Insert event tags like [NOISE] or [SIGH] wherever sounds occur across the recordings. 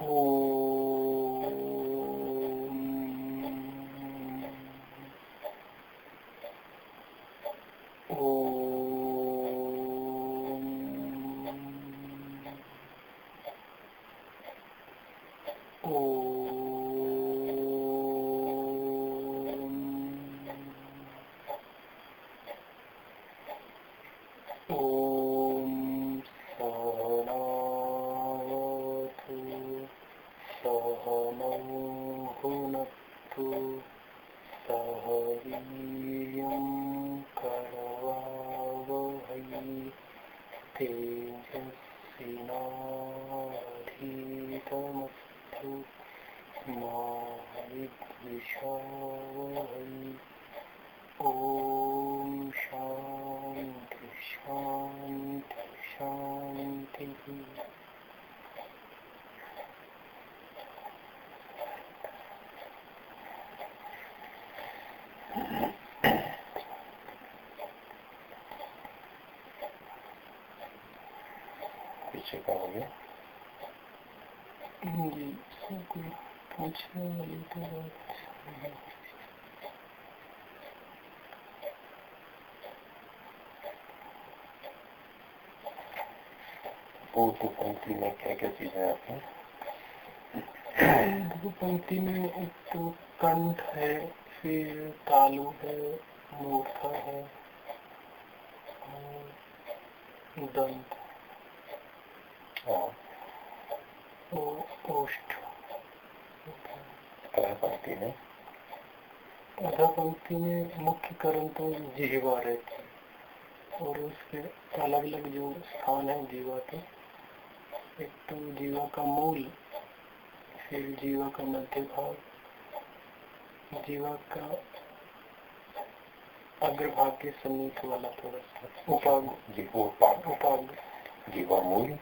哦。पीछे का हो गया जी पूछने वाली तो पूर्व पंक्ति में क्या क्या चीज़ें आती हैं पंक्ति में एक तो कंठ है फिर तालु है मूर्धा है दंत ओष्ठ पंक्ति में अधा में मुख्य कारण तो जीवा रहती और उसके अलग अलग जो स्थान है जीवा के एक तो जीवा का मूल फिर जीवा का मध्य भाग जीवा का अग्रभाग के समीप वाला थोड़ा सा उपाग। जीवोपाग उपाग। जीवा मूल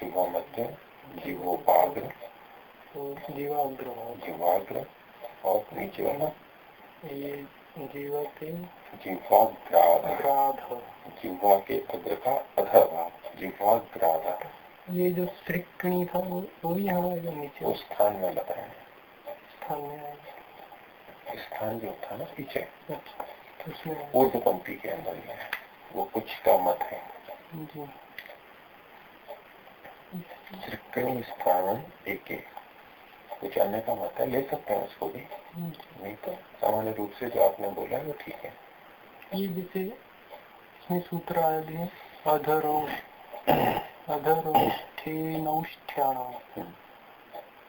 जीवा मध्य जीवोपाग्र जीवाग्र जीवाग्र और नीचे वाला? ये जीवा जीवाग्राध जीवा के अग्र का जीवाग्राध ये जो श्रिकणी था वो वो भी यहाँ आएगा नीचे उस स्थान में बताया स्थान में स्थान जो था ना पीछे। अच्छा, तो उसमें ऊर्ध पंक्ति के अंदर ही है। वो कुछ का मत है। जी। त्रिकणी स्थान एक एक। कुछ अन्य का मत है ले सकते हैं उसको भी। नहीं तो सामान्य रूप से जो आपने बोला वो ठीक है। ये जैसे इसमें सूत्र आया है अधरो अधरोष्ठेनौष्ठ्याण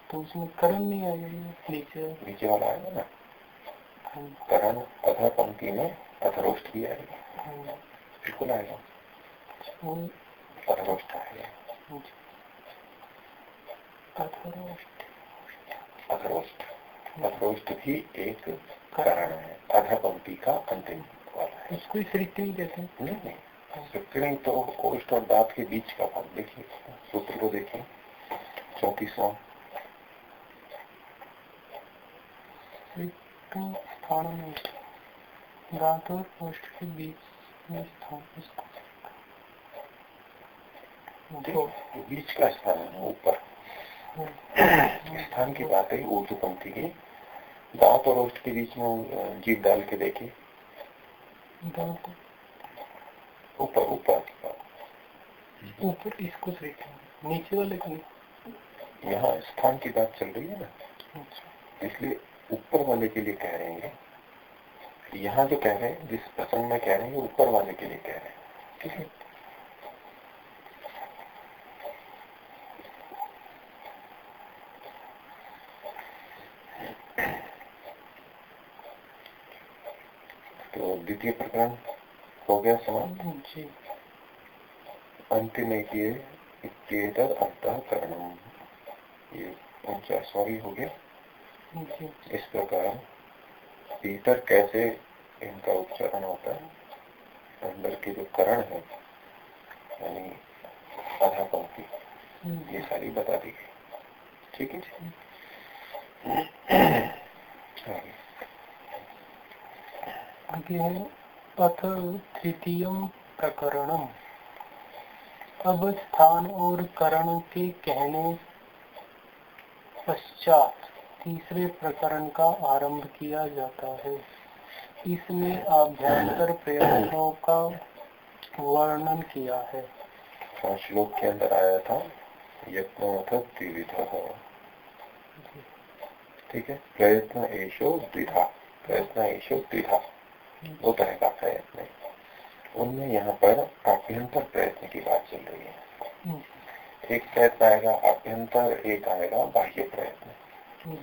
तो उसमें करण नहीं आएगा नीचे। नीचे वाला आएगा ना? करण अधर पंक्ति में अधरोष्ठ भी आएगा बिल्कुल आएगा अधरोष्ठ आएगा अधरोष्ठ। अधरोष्ठ भी एक कारण है अधा पंक्ति का अंतिम वाला है। इसको श्रीकृणी कहते हैं। नहीं नहीं श्रीकृणी तो ओष्ठ और दांत के बीच का भाग देखिए सूत्र को देखिए चौतीसवा। स्थान में दांत और ओष्ठ के बीच में स्थान इसको बीच का स्थान है ऊपर। स्थान की बात है ऊर्ज पंक्ति की। दांत और ओष्ठ के बीच में जीप डाल के देखिए ऊपर ऊपर। ऊपर इसको नीचे वाले को यहाँ स्थान की बात चल रही है ना? अच्छा। इसलिए ऊपर वाले के लिए कह रहे हैं। यहाँ जो कह रहे हैं जिस प्रसंग में कह रहे हैं ऊपर वाले के लिए कह रहे हैं। ठीक है? द्वितीय प्रकरण हो गया समाप्त जी। अंतिम ये अंतकरणम। ये उनचासवा भी हो गया। इस प्रकार भीतर कैसे इनका उच्चारण होता है अंदर के जो करण है यानी आधा पंक्ति ये सारी बता दी गई। ठीक है [CLEARS THROAT] आगे है अथ तृतीय प्रकरणम। अब स्थान और करण के कहने पश्चात तीसरे प्रकरण का आरंभ किया जाता है। इसमें आभ्यंतर प्रयत्नों का वर्णन किया है। श्लोक के अंदर आया था यत्न द्विविध। ठीक है प्रयत्न एशो द्विधा प्रयत्न एशो द्विधा। दो तरह का प्रयत्न उनमें यहाँ पर अभ्यंतर प्रयत्न की बात चल रही है। हम्म। एक प्रयत्न आएगा अभ्यंतर एक आएगा बाह्य प्रयत्न।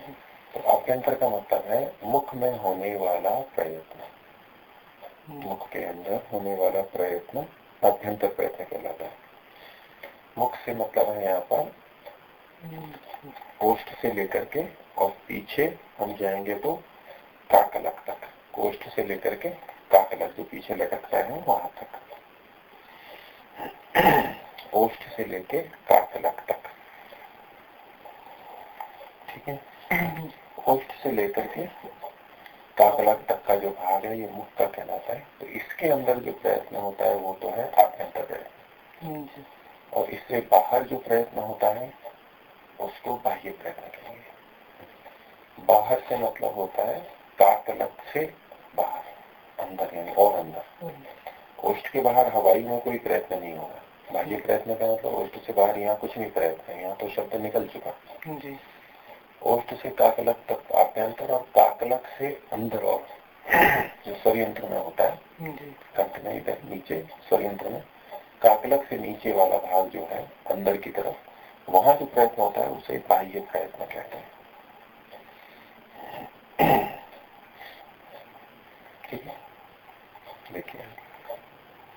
तो अभ्यंतर का मतलब है मुख में होने वाला प्रयत्न। मुख के अंदर होने वाला प्रयत्न अभ्यंतर प्रयत्न कहलाता है। मुख से मतलब है यहाँ पर कोष्ठ से लेकर के और पीछे हम जाएँगे तो काकलक तक। कोष्ठ से लेकर के काकलक जो पीछे लटकता है वहाँ तक। कोष्ठ से लेके काकलक तक। ठीक है? होस्ट से लेकर के काकलक तक का जो भाग है ये मुख का कहलाता है। तो इसके अंदर जो प्रयत्न होता है वो तो है आभ्यंतर प्रयत्न और इससे बाहर जो प्रयत्न होता है उसको बाह्य प्रयत्न कहेंगे। बाहर से मतलब होता है काकलक से बाहर अंदर यानी और अंदर। कोष्ठ के बाहर हवाई में कोई प्रयत्न नहीं होगा। बाह्य प्रयत्न का मतलब कोष्ठ से बाहर यहाँ कुछ नहीं प्रयत्न है यहाँ तो शब्द निकल चुका। जी। ओष्ट से काकलक तक आभ्यंतर और काकलक से अंदर और। जो स्वयंत्र में होता है कंठ में इधर नीचे स्वयंत्र में काकलक से नीचे वाला भाग जो है अंदर की तरफ़ वहाँ जो प्रयत्न होता है उसे बाह्य प्रयत्न कहते हैं ठीक है देखिए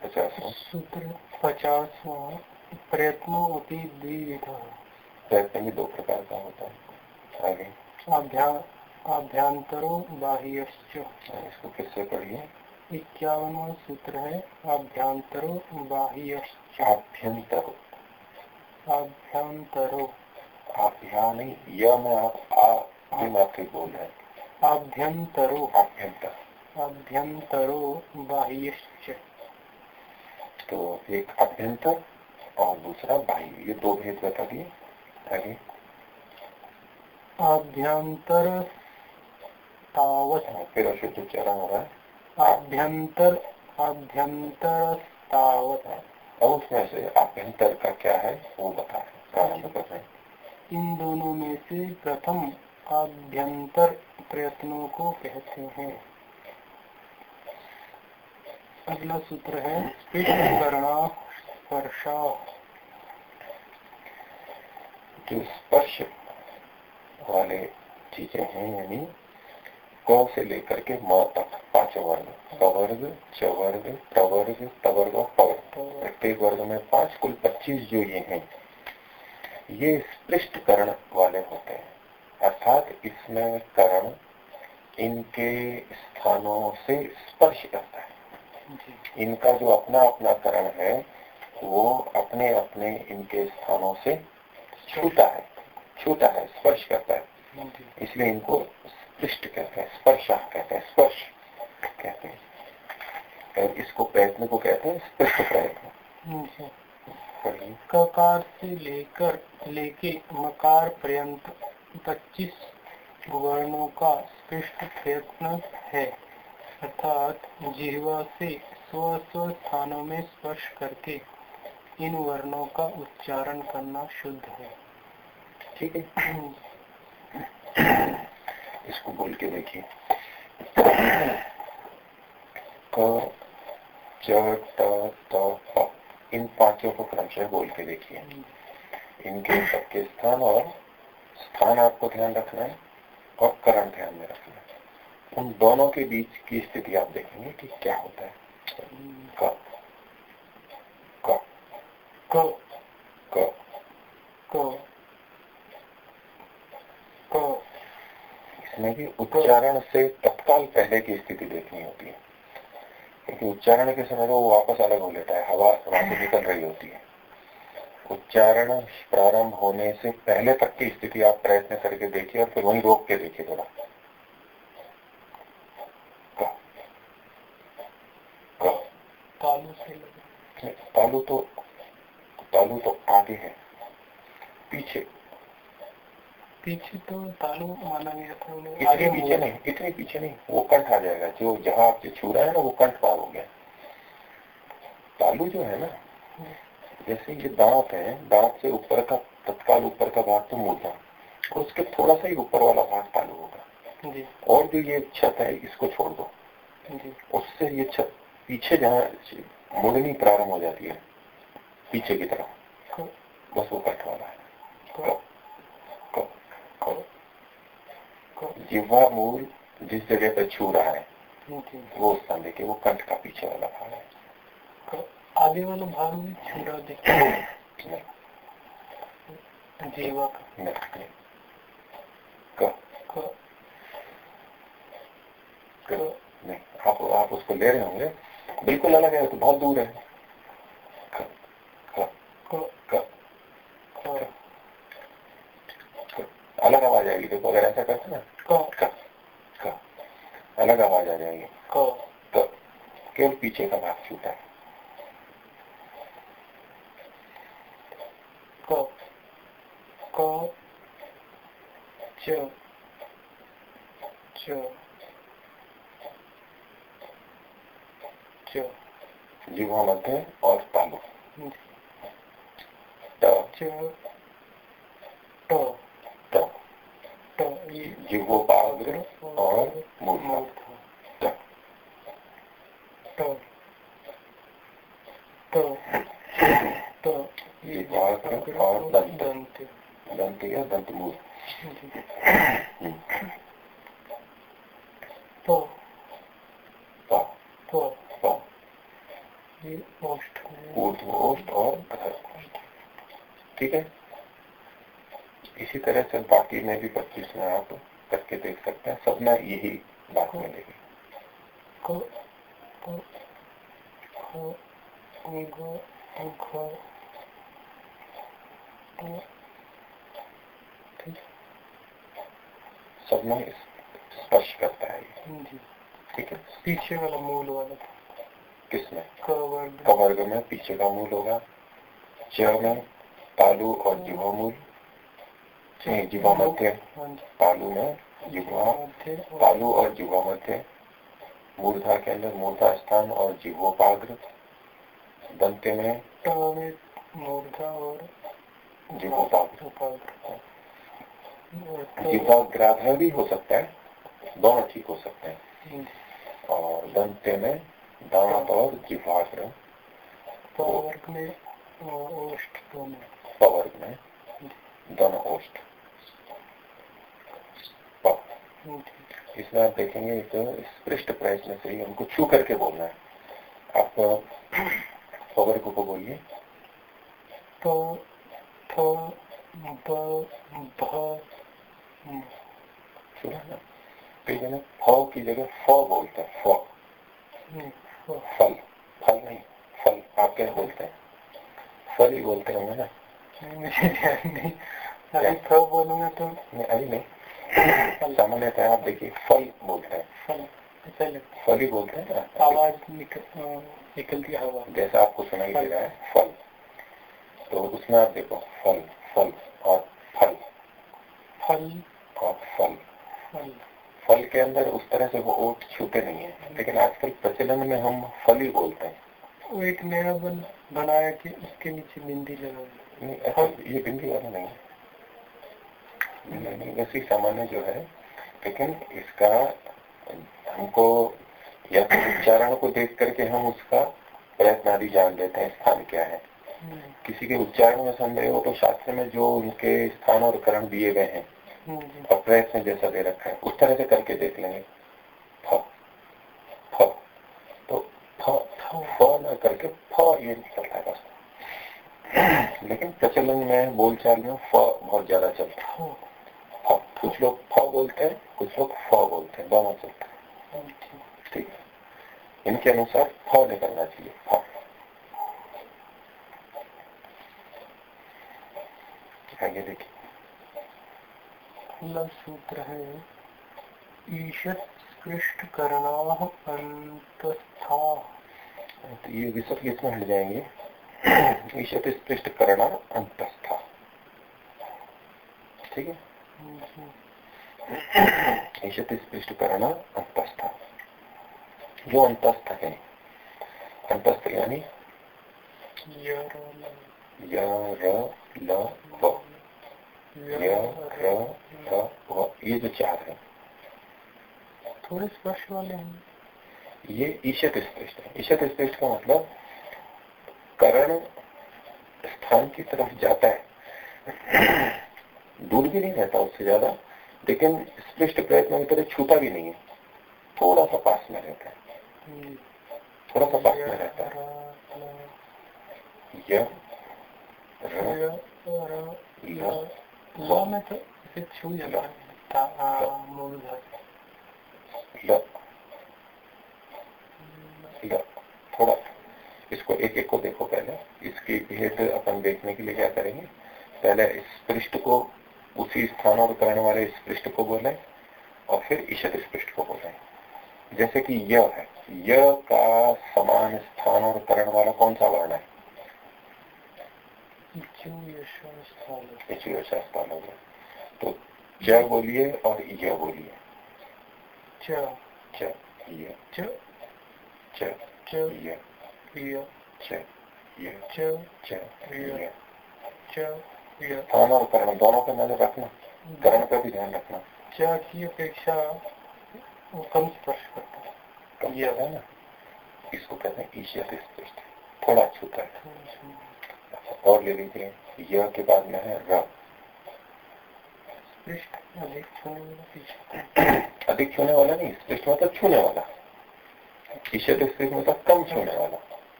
पचासवा सूत्र पचासवा प्रयत्नों द्विविधा प्रयत्न भी दो प्रकार का होता है। आभ्यंतरो बाह्य इसको किससे पढ़िए। इक्यावनवा सूत्र है आभ्यंतरो बाह्य आभ्यंतरो। आभ्यंतरो। आभ्या नहीं यह में आप आ मात्र बोल रहे आभ्यंतरो। आभ्यंतर। आभ्यंतरो बाह्य तो एक अभ्यंतर और दूसरा बाह्य। ये दो भेद बता दिए आगे। आभ्यंतर तावत। फिर अशुद्ध उच्चारण हो रहा है। आभ्यंतर आभ्यंतर तावत और उसमें से आभ्यंतर का क्या है वो बता प्रारंभ कर रहे इन दोनों में से प्रथम आभ्यंतर प्रयत्नों को कहते हैं। अगला सूत्र है स्पर्शा। जो स्पर्श वाले चीज़ें हैं, यानी क से लेकर के माँ तक, पाँच वर्ग कवर्ग चवर्ग, प्रवर्ग, तवर्ग और पवर्ग। प्रत्येक वर्ग में पाँच, कुल पच्चीस जो ये हैं, ये स्पृष्ट करण वाले होते हैं। अर्थात इसमें करण इनके स्थानों से स्पर्श करता है। इनका जो अपना अपना करण है, वो अपने अपने इनके स्थानों से छूटा है, छूता है, स्पर्श करता है। इसलिए इनको स्पृष्ट कहते हैं, स्पर्शा कहते हैं, स्पर्श कहते हैं। और इसको प्रयत्न को कहते हैं, स्पृष्ट प्रयत्न। ककार से लेकर, लेके मकार पर्यंत 25 वर्णों का स्पृष्ट प्रयत्न है। अर्थात जिहवा से स्व स्व स्थानों में स्पर्श करके इन वर्णों का उच्चारण करना शुद्ध है। ठीक है। इसको बोल के देखिए। क इन पाँचों को क्रमशः बोल के देखिए। इनके सबके स्थान और स्थान आपको ध्यान रखना है और करण ध्यान में रखना है। उन दोनों के बीच की स्थिति आप देखेंगे कि क्या होता है। क क क क तो इसमें भी उच्चारण से तत्काल पहले की स्थिति देखनी होती है। क्योंकि उच्चारण के समय वो वापस अलग हो लेता है, हवा वहाँ से निकल रही होती है। उच्चारण प्रारंभ होने से पहले तक की स्थिति आप प्रयत्न करके देखिए और फिर वहीं रोक के देखिए थोड़ा तालु से तालु तो तालु तो आगे है पीछे तो तालु माना गया था इतने पीछे नहीं इतने पीछे नहीं वो कंठ आ जाएगा जो जहाँ आप जो छू रहे हैं ना वो कंठ पार हो गया। तालु जो है ना जैसे ये दांत है दांत से ऊपर का तत्काल ऊपर का भाग तो मूर्धा और उसके थोड़ा सा ही ऊपर वाला भाग तालु होगा। और जो ये छत है इसको छोड़ दो। उससे ये छत पीछे जहाँ मुड़नी प्रारंभ हो जाती है पीछे की तरफ़। बस वो कट वाला है। जिह्वा मूल जिस जगह पर छू रहा है वो स्थान देखिए वो कंठ का पीछे वाला भाग है। आगे वाला भाग में छू रहा देखिए जीवा का। नहीं आप आप उसको ले रहे होंगे। बिल्कुल अलग है तो बहुत दूर है। अलग आवाज़ आएगी देखो अगर ऐसा करते ना अलग आवाज़ आ जाएगी। तो केवल पीछे का भाग छूटा है। जीवा मध्य और तालु जिह्वोपाग्र और मूर्धा तो ये और दंत दंत या दंत मूल तो ऊर्ध्वोष्ठ और ठीक है? इसी तरह से बाकी में भी पच्चीस में आप करके देख सकते हैं। सब में यही बात मिलेगी। सब में स्पर्श करता है ठीक है? पीछे वाला मूल वाला किसमें कवर्ग। में पीछे का मूल होगा। च में तालु और जीवा मूल। जीवा मध्य तालु में जीवा तालु और जीवा मध्य। मूर्धा के अंदर मूर्धा स्थान और जीवोपाग्र दंते में मूर्धा और जीवोपाग्र जीवाग्राधा भी हो सकता है दोनों ठीक हो सकते हैं। और दंते में दांत और जीवाग्र पवर्ग में ओष्ठ दोनों। पवर्ग में दोनों ओष्ठ। इसमें आप देखेंगे तो स्पृष्ट प्रयत्न से ही उनको छू करके बोलना है। आप खबर को बोलिए। तो तो कई फ की जगह फ बोलते हैं फ। फल फल नहीं फल आप क्या बोलते हैं? फल ही बोलते होंगे ना। नहीं अभी फ बोलूँगा तो नहीं अभी नहीं। सामान्यतः आप देखिए फल बोलते हैं। फल फल। ही बोलते हैं आवाज़ निकलती हवा। जैसा आपको सुनाई दे रहा है फल। तो उसमें आप देखो फल फल और फल। फल। और फल। फल। फल के अंदर उस तरह से वो ओट छूटे नहीं है। लेकिन आजकल प्रचलन में हम फल ही बोलते हैं। वो एक नया बन बनाया कि उसके नीचे बिंदी लगा नहीं ये बिंदी वाला नहीं है। वैसी सामान्य जो है लेकिन इसका हमको या तो उच्चारण को देख करके हम उसका प्रयत्न आदि जान लेते हैं स्थान क्या है। हम्म। किसी के उच्चारण में संदेह हो तो शास्त्र में जो उनके स्थान और करण दिए गए हैं हम्म। और प्रयत्न जैसा दे रखा है उस तरह से करके देख लेंगे। फ फ तो फ फ न करके फ ये निकलता है लेकिन प्रचलन में बोलचाल में फ बहुत ज़्यादा चलता है। कुछ लोग फ बोलते हैं कुछ लोग फ बोलते हैं दोनों चलते हैं ठीक है। इनके अनुसार फ निकलना चाहिए फ। आगे देखिए। सूत्र है ईशत पृष्ठ करना अंतस्था तो ये विसर्ग इसमें हट जाएँगे। [CLEARS THROAT] ईशत स्पृष्ट करना अंतस्था ठीक है। ईशत अंतस्थ जो अंतस्थ है। अंतस्थ यानी? ये जो चार है। थोड़े स्पर्श वाले हैं। ये ईशत स्पृष्ट है। ईशत स्पृष्ट का मतलब करण स्थान की तरफ़ जाता है। दूर भी नहीं रहता उससे ज़्यादा लेकिन स्पृष्ट प्रयत्न की तरह छूता भी नहीं है। थोड़ा सा पास में रहता है। थोड़ा सा पास में रहता है। यह में तो इसे छू जाता थोड़ा। इसको एक एक को देखो पहले। इसकी भेद अपन देखने के लिए क्या करेंगे? पहले इस पृष्ठ को उसी स्थान और करने वाले इस पृष्ठ को बोले और फिर ईशत इस पृष्ठ को बोले। जैसे कि यह है। यह का समान स्थान और करण वाला कौन सा वर्ण है? स्थान हो गया तो च बोलिए और यह बोलिए। च। च य। च। च च। य। य। च य। च। च य। च। स्थान और करण दोनों का नज़र रखना करण का भी ध्यान रखना। क्या की अपेक्षा कम स्पर्श करता है? कम है ना इसको कहते हैं ईशिया स्पष्ट थोड़ा छूता है। अच्छा और ले लीजिए यह के बाद में है र अधिक छूने वाला नहीं स्पृष्ट मतलब छूने वाला। ईश्वर स्पृष्ट मतलब कम छूने वाला।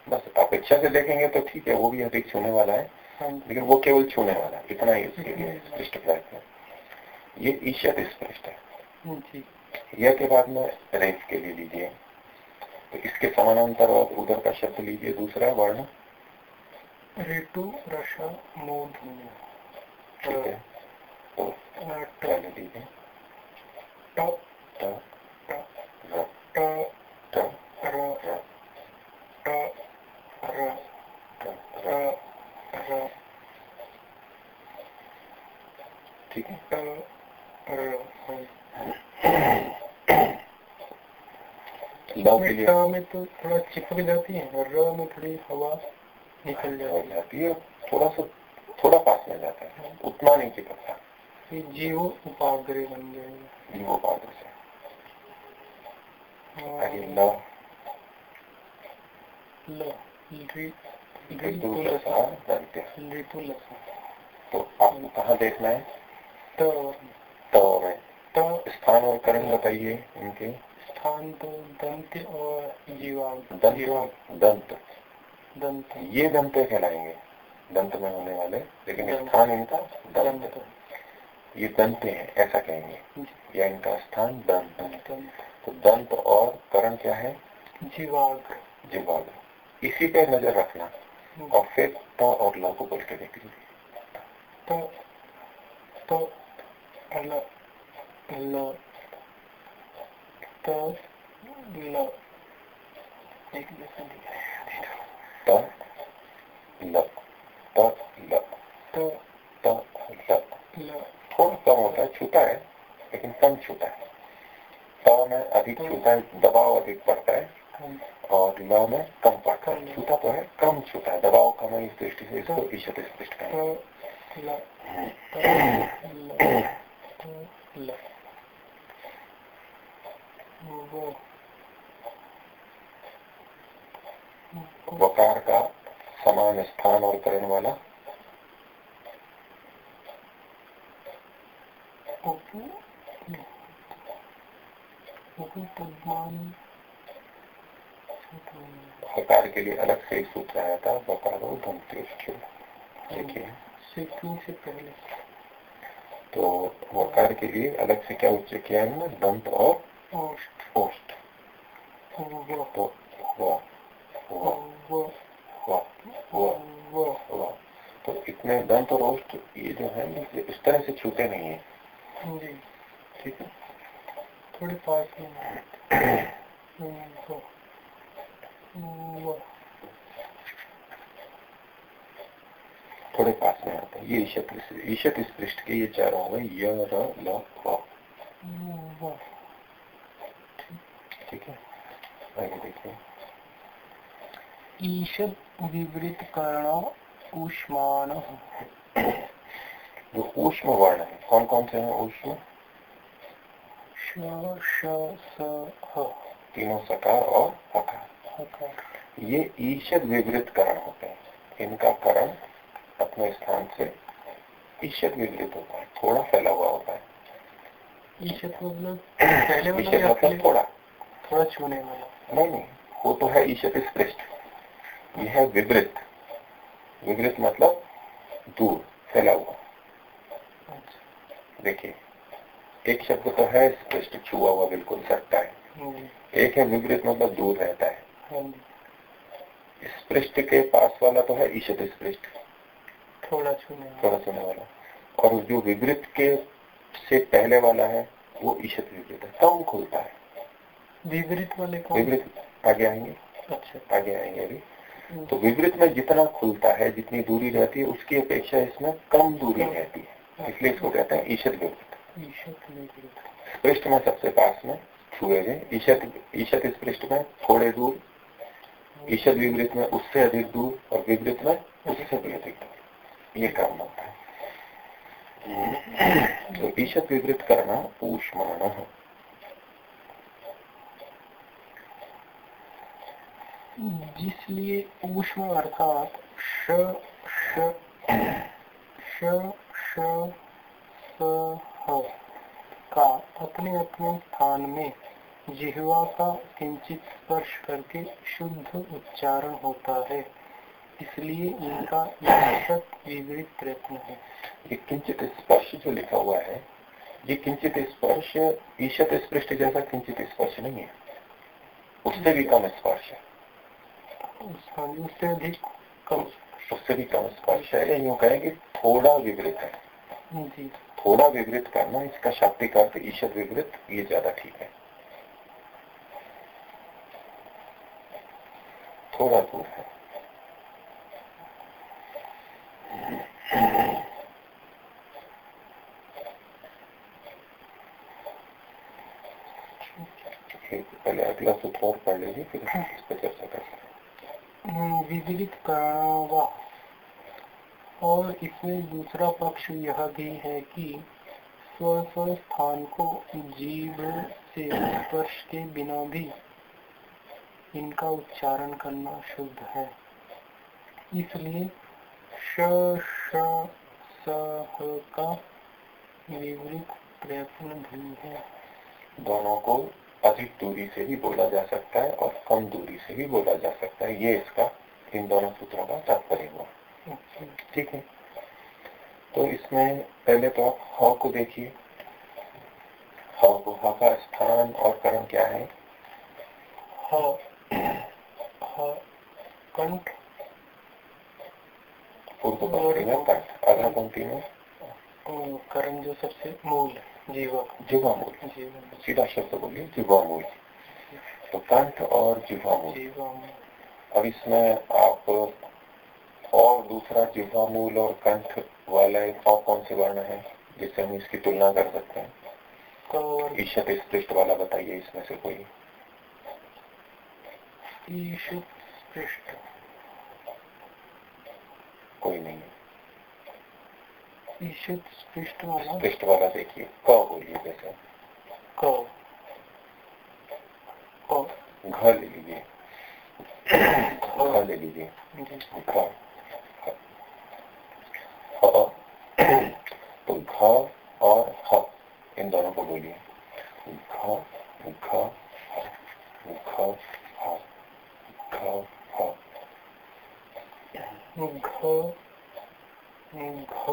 बस अपेक्षा से देखेंगे तो ठीक है वो भी अधिक छूने वाला हाँ। लेकिन वो केवल छूने वाला इतना ही उसके लिए स्पृष्ट प्रयत्न ये ईश्वर स्पृष्ट है। हाँ यह के बाद में रेफ के लिए लीजिए। तो इसके समानांतर और उधर का शब्द लीजिए दूसरा वर्ण। ऋतु रसा मोध ठीक है। तो लीजिए। ठीक है। में तो थोड़ा चिपक जाती है और र में थोड़ी हवा निकल जाती है। थोड़ा सा थोड़ा पास में जाता है। उतना नहीं चिपकता। जीव उपाग्रह बन जाएगा। जीव उपाग्र से। तो आपको कहाँ देखना है? तो तो में तो स्थान और करण बताइए इनके। स्थान तो दंत और जीवा दंत? दंत। दंत। ये दंत कहलाएँगे दंत में होने वाले लेकिन स्थान इनका दंत। ये दंत हैं ऐसा कहेंगे। या इनका स्थान दंत तो दंत और करण क्या है? जीवाग। जीवाग। इसी पे नज़र रखना। और फिर त और ल को बोल के देख लीजिए। तो तो ल ल तो ल एक जैसा त ल त ल तो त ल थोड़ा कम होता है है लेकिन कम छूता है त में अधिक छूता है दबाव अधिक पड़ता है और ल में कम पड़ता है छूता तो है कम छूता है दबाव कम है इस दृष्टि से इसको ईशत स्पष्ट करें। [CLEARS THROAT] वकार का समान स्थान और करण वाला। हकार के लिए अलग से एक सूत्र आया था बकारो धमतेष्ठ देखिए। से पहले? तो वकार के लिए अलग से क्या उच्च किया है ना दंत और ओष्ठ तो तो इतने दंत और ओष्ठ ये जो है इस तरह से छूटे नहीं है। ठीक है। थोड़ी पास [CLEARS THROAT] थोड़े पास में आते हैं ये ईशत ईशत इस पृष्ठ के ये चार हो गए य ल ठीक है? आगे देखिए। विवृत कर्ण ऊष्मान। जो ऊष्म वर्ण है कौन कौन से हैं ऊष्म? तीनों सकार और हकार ये ईशद विवृत करण होते हैं। इनका करण अपने स्थान से ईशद विवृत होता है थोड़ा फैला हुआ होता है। ईशद मतलब पहले मतलब थोड़ा। थोड़ा छूने वाला। नहीं नहीं वो तो है ईशद स्पृष्ट। यह है विवृत। विवृत मतलब दूर फैला हुआ। अच्छा। देखिए एक शब्द तो है स्पृष्ट छुआ हुआ बिल्कुल सकता है। हम्म। एक है विपरीत मतलब दूर रहता है। हाँ स्पृष्ट के पास वाला तो है ईशत स्पृष्ट। थोड़ा छूने थोड़ा छूने वाला। और जो विवृत के से पहले वाला है वो ईशत विवृत है। कम खुलता है। विवृत वाले विवृत आगे आएँगे। अच्छा। आगे आएँगे अभी। तो विवृत में जितना खुलता है जितनी दूरी रहती है उसकी अपेक्षा इसमें कम दूरी। रहती है। इसलिए इसको कहते हैं ईशत विवृत। पृष्ठ में सबसे पास में छुए गए ईशत ईशत इस पृष्ठ में थोड़े दूर। ईशत विवृत में उससे अधिक दूर और विवृत में उससे भी अधिक दूर। ये काम होता है तो ईशत विवृत करना है। जिसलिए ऊष्म अर्थात श श श श, स का अपने अपने स्थान में जिहवा का किंचित स्पर्श करके शुद्ध उच्चारण होता है। इसलिए इनका विपरीत प्रयत्न है ये किंचित स्पर्श जो लिखा हुआ है ये किंचित स्पर्श ईशत स्पृष्ट जैसा किंचित स्पर्श नहीं है। उससे भी कम स्पर्श है। उससे अधिक कम उससे भी कम स्पर्श है यूँ कहें कि थोड़ा विपरीत है। जी। थोड़ा विवृत करना इसका शाब्दिक अर्थ ईशद विवृत ये ज़्यादा ठीक है। थोड़ा दूर है। पहले अगला सूत्र और पढ़ लीजिए फिर चर्चा हैं। विविध और इसमें दूसरा पक्ष यह भी है कि स्व स्थान को जीव से स्पर्श के बिना भी इनका उच्चारण करना शुद्ध है। इसलिए का प्रयत्न भी है दोनों को अधिक दूरी से भी बोला जा सकता है और कम दूरी से भी बोला जा सकता है ये इसका इन दोनों सूत्रों का तात्पर्य हुआ ठीक है तो इसमें पहले तो आप ह को देखिए ह को ह का स्थान और कर्म क्या है कंठ पूर्व पंक्ति में अगला पंक्ति में करण जो सबसे मूल जीवा जीवा मूल सीधा शब्द बोलिए जीवा मूल तो कंठ और जीवा मूल अब इसमें आप और दूसरा जिह्वा मूल और कंठ वाला और कौन से वर्ण है जिससे हम इसकी तुलना कर सकते हैं तो ईशत स्पृष्ट वाला बताइए इसमें से कोई कोई ईशत स्पृष्ट वाला। स्पृष्ट वाला देखिए। क बोलिए क। घर ले लीजिए। घर ले लीजिए। तो घ और ह इन दोनों को बोलिए। घ घ घ ह घ ह घ घ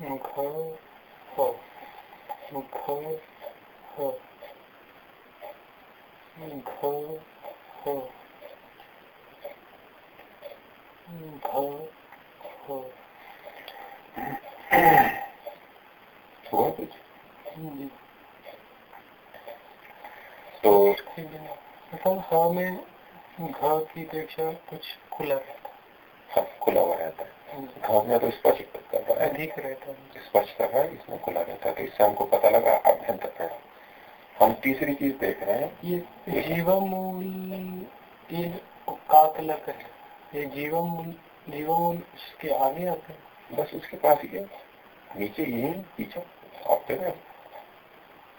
घ घ घ हुआ कुछ तो मतलब में घ की अपेक्षा कुछ खुला रहता हाँ खुला हुआ रहता है। घास में तो स्पर्श कर रहा है अधिक रहता है कर रहा है इसमें खुला रहता है तो इससे हमको पता लगा अभ्यंतर प्रण हम तीसरी चीज़ देख रहे हैं। ये जीवामूल ये कातलक है? ये जीवामूल जीवामूल उसके आगे आते हैं? बस उसके पास ही है। नीचे ही है पीछे। आप देख रहे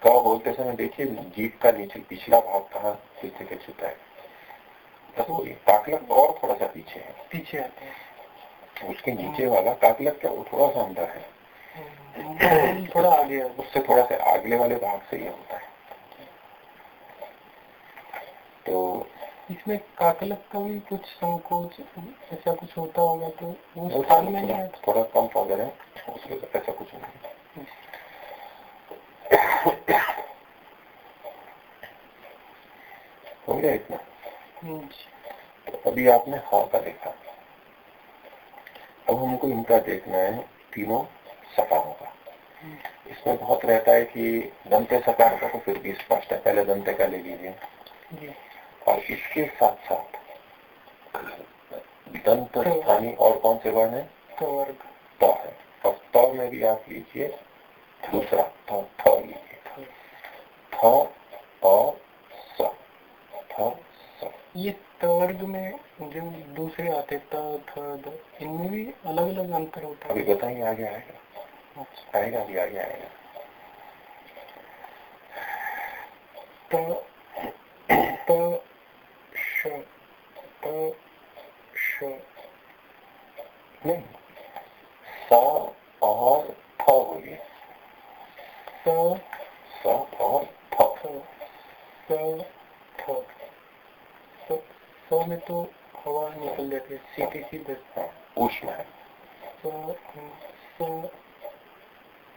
कौ बोलते समय देखिए जीप का नीचे पिछला भाग कहाँ पीछे के छूता है? तो काकलक और थोड़ा सा पीछे है। पीछे आते हैं। उसके नीचे वाला काकलक क्या वो थोड़ा सा अंदर है? हम्म, थोड़ा आगे उससे थोड़ा सा अगले वाले भाग से ही होता है। तो इसमें काकलक का भी कुछ संकोच ऐसा कुछ होता होगा तो वो स्थान में नहीं थोड़ा कम पौधे है उसके तो ऐसा कुछ नहीं। [COUGHS] हो गया इतना? तो अभी आपने हा का देखा। अब हमको इनका देखना है तीनों सकारों का। इसमें बहुत रहता है कि दंते सकार का तो फिर भी स्पष्ट है पहले दंते का ले लीजिए। और इसके साथ साथ दंत स्थानी और कौन से वर्ण है? त है। और त में भी आप लीजिए दूसरा थ थ लीजिए। थ और स। ये तवर्ग में जो दूसरे आते थर्ड इनमें भी अलग अलग अंतर होता है अभी बताइए आगे आएगा अच्छा। आएगा अभी आगे आएगा तो श तो श नहीं सा और थ बोलिए स स और थ स थ स में तो हवा निकल जाती है सीधी सीधे उष्ण है स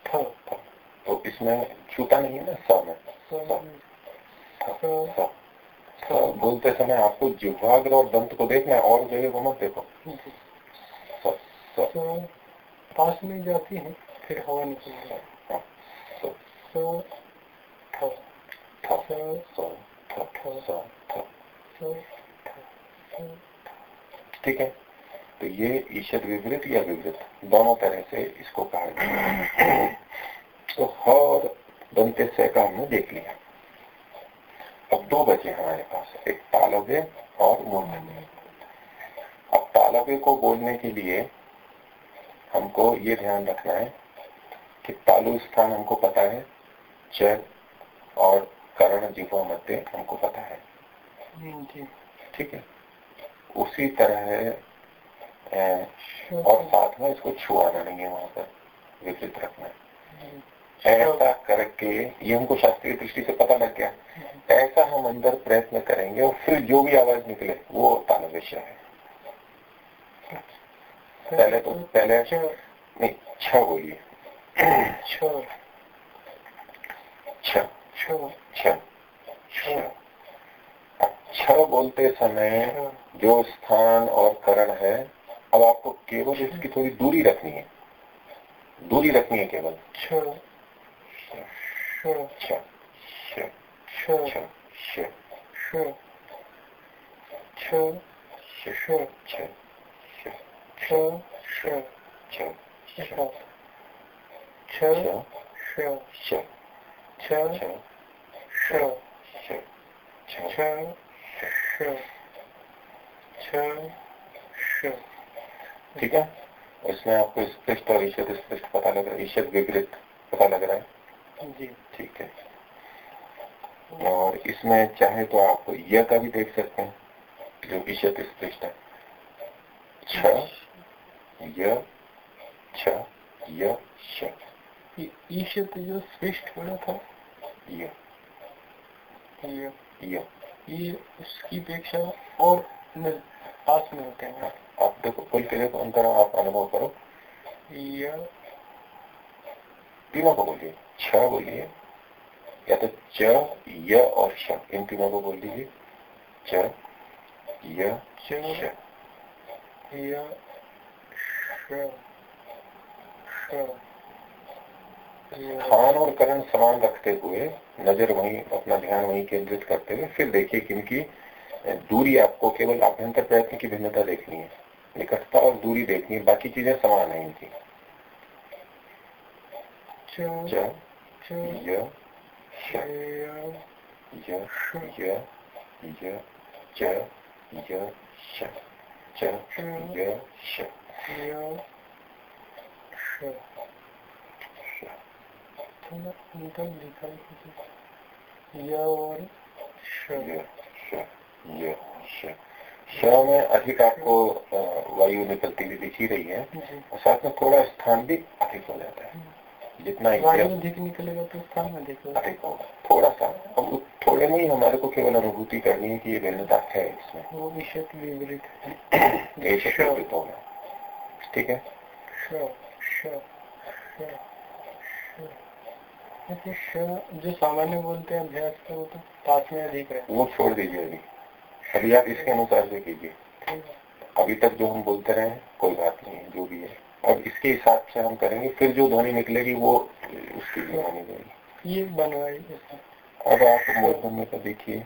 थ तो इसमें छूटा नहीं है ना स में स स बोलते समय आपको जिह्वाग्र और दंत को देखना है और जगह को मत देखो स स पास में जाती है फिर हवा निकल जाती है स थ थ स थ स थ ठीक है तो ये ईश्वर विवृत या विवृत दोनों तरह से इसको कहा गया तो और दंते से का हमने देख लिया अब दो बचे हमारे पास एक तालव्य और मूर्धन्य अब तालव्य को बोलने के लिए हमको ये ध्यान रखना है कि तालु स्थान हमको पता है चर और करण जीवा मध्य हमको पता है। ठीक। है? उसी तरह है और साथ में इसको छुआना नहीं है वहाँ पर विपरीत रखना है। ऐसा करके ये हमको शास्त्रीय दृष्टि से पता लग गया। ऐसा हम अंदर प्रयत्न करेंगे और फिर जो भी आवाज़ निकले वो ताल विषय है। पहले तो पहले नहीं छ बोलिए। छ छ छ छ बोलते समय जो स्थान और करण है अब आपको केवल इसकी थोड़ी दूरी रखनी है। दूरी रखनी है केवल। छ छ छ छ ठीक है इसमें आपको स्पष्ट और ईशद स्पष्ट पता लग रहा है ईशद विपरीत पता लग रहा है जी ठीक है और इसमें चाहे तो आप यह का भी देख सकते हैं, जो ईशद स्पष्ट है। छ ईशत जो स्पष्ट होना था, य, ये य, ये उसकी अपेक्षा और पास में होते हैं। आप देखो, कोई के देखो अंतर आप अनुभव करो। य, तीनों को बोलिए। छ बोलिए या तो च य और श। इन तीनों को बोल दीजिए। च य श। य श स्थान और करण समान रखते हुए नज़र वहीं अपना ध्यान वहीं केंद्रित करते हुए फिर देखिए कि इनकी दूरी आपको केवल आभ्यंतर प्रयत्न की भिन्नता देखनी है। निकटता और दूरी देखनी है। बाकी चीज़ें समान है इनकी। च च च य में अधिक आपको वायु निकलती हुई दिख ही रही है और साथ में थोड़ा स्थान भी अधिक हो जाता है जितना अधिक निकलेगा तो होगा थोड़ा सा। अब थोड़े में ही हमारे को केवल अनुभूति करनी है कि ये भिन्नता है इसमें। वो विषय है। [COUGHS] होगा। ठीक है? जो सामान्य बोलते हैं अभ्यास का वो तो पास में अधिक है। वो छोड़ दीजिए अभी। अभी आप इसके अनुसार से कीजिए। अभी तक जो हम बोलते रहे कोई बात नहीं जो भी है। अब इसके हिसाब से हम करेंगे फिर जो ध्वनि निकलेगी वो उसकी ध्वनि देगी। ये बनवाई अब आप मूर्धन में तो देखिए।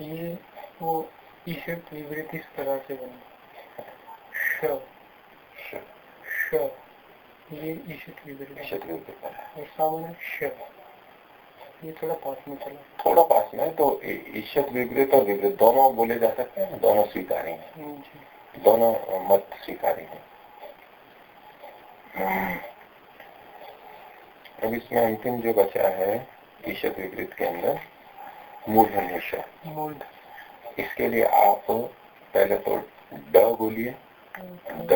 ये वो विवृत इस तरह से बने। ये विवृत और सामने श ये थोड़ा पास में चला। थोड़ा पास में तो ईशत विपरीत और विपरीत दोनों बोले जा सकते हैं दोनों स्वीकारेंगे। हैं दोनों मत स्वीकारी हैं। अब इसमें अंतिम जो बचा है ईशत विपरीत के अंदर मूर्धन्य मूर्ध इसके लिए आप पहले तो ड बोलिए। ड?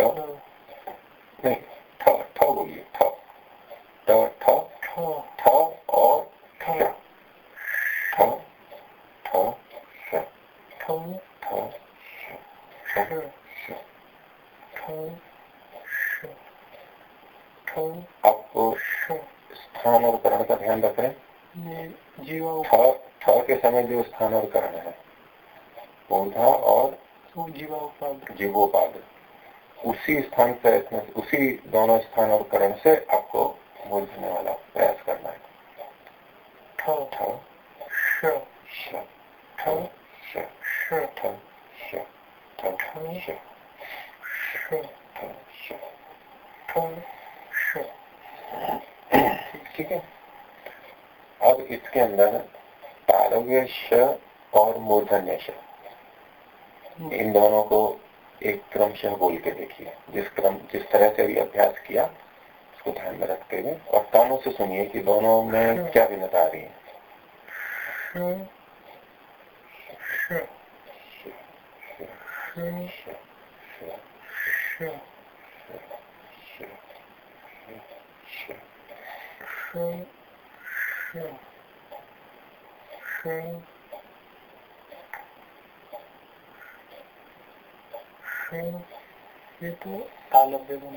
नहीं ठ बोलिए ठ और आपको स्थान और करण का ध्यान रख रहे ठ के समय जो स्थान और करण है पौधा और जीवोपाद उसी स्थान प्रयत्न उसी दोनों स्थान और करण से आपको बोलने वाला प्रयास करना है ठीक है अब इसके अंदर तारव्य और मूर्धन्य इन दोनों को एक क्रमशः बोल के देखिए जिस क्रम जिस तरह से अभी अभ्यास किया उसको ध्यान में रखते हुए और कानों से सुनिए कि दोनों में क्या भिन्नता आ रही है? ये तो तालब्य बन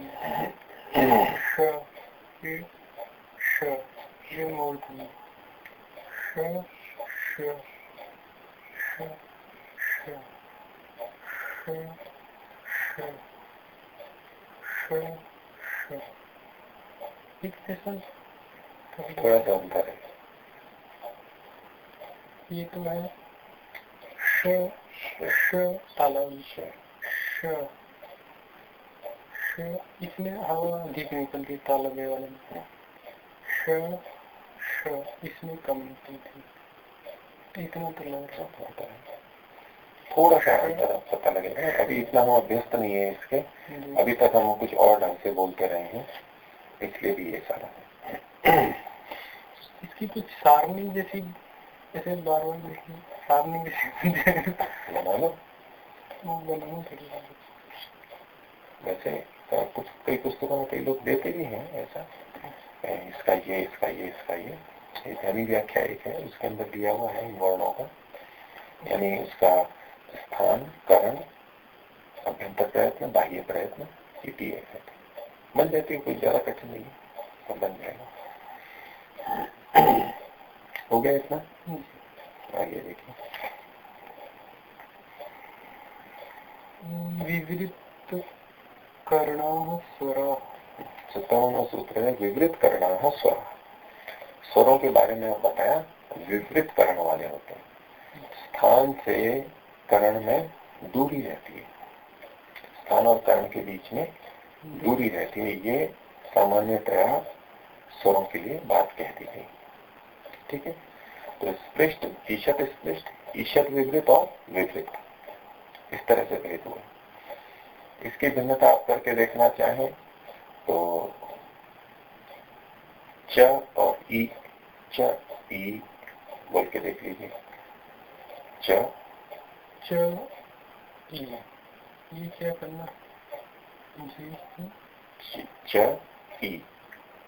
ये मूर्ध थोड़ा सा अंतर है ये तो है तालाब इसमें हवा निकलती तालाब वाले में इसमें कम निकलती थी। इतना तो लग रहा होता है। थोड़ा सा अंतर पता लगेगा। अभी इतना हम अभ्यस्त नहीं है इसके। अभी तक हम कुछ और ढंग से बोलते रहे हैं। इसलिए भी ये सारा है। इसकी कुछ सारणी जैसी जैसे बार बार सारणी जैसी बना लो वैसे तो कई पुस्तकों में कई लोग देते भी हैं, ऐसा। इसका ये इसका ये इसका ये ध्यानी व्याख्या एक है, उसके अंदर दिया हुआ है वर्णों का। यानी उसका स्थान, करण, अभ्यंतर प्रयत्न, बाह्य प्रयत्न, इति है। बन जाती है, कोई ज़्यादा कठिन नहीं है तो बन जाएगा। हो गया इतना? आगे देखिए। विवृत कर्ण स्वर सत्तावन सूत्र है, विवृत कर्ण स्वर। स्वरों के बारे में बताया, विवृत करण वाले होते हैं। स्थान से करण में दूरी रहती है। स्थान और करण के बीच में दूरी रहती है, ये सामान्यतया स्वरों के लिए बात कहती है। ठीक है? तो स्पृष्ट ईशत स्पृष्ट ईशत विवृत और विवृत। इस तरह से भेद हुआ। इसकी भिन्नता आप करके देखना चाहें तो च और ई च ई बोल के देख लीजिए। च च ई ई क्या करना? जी च ई।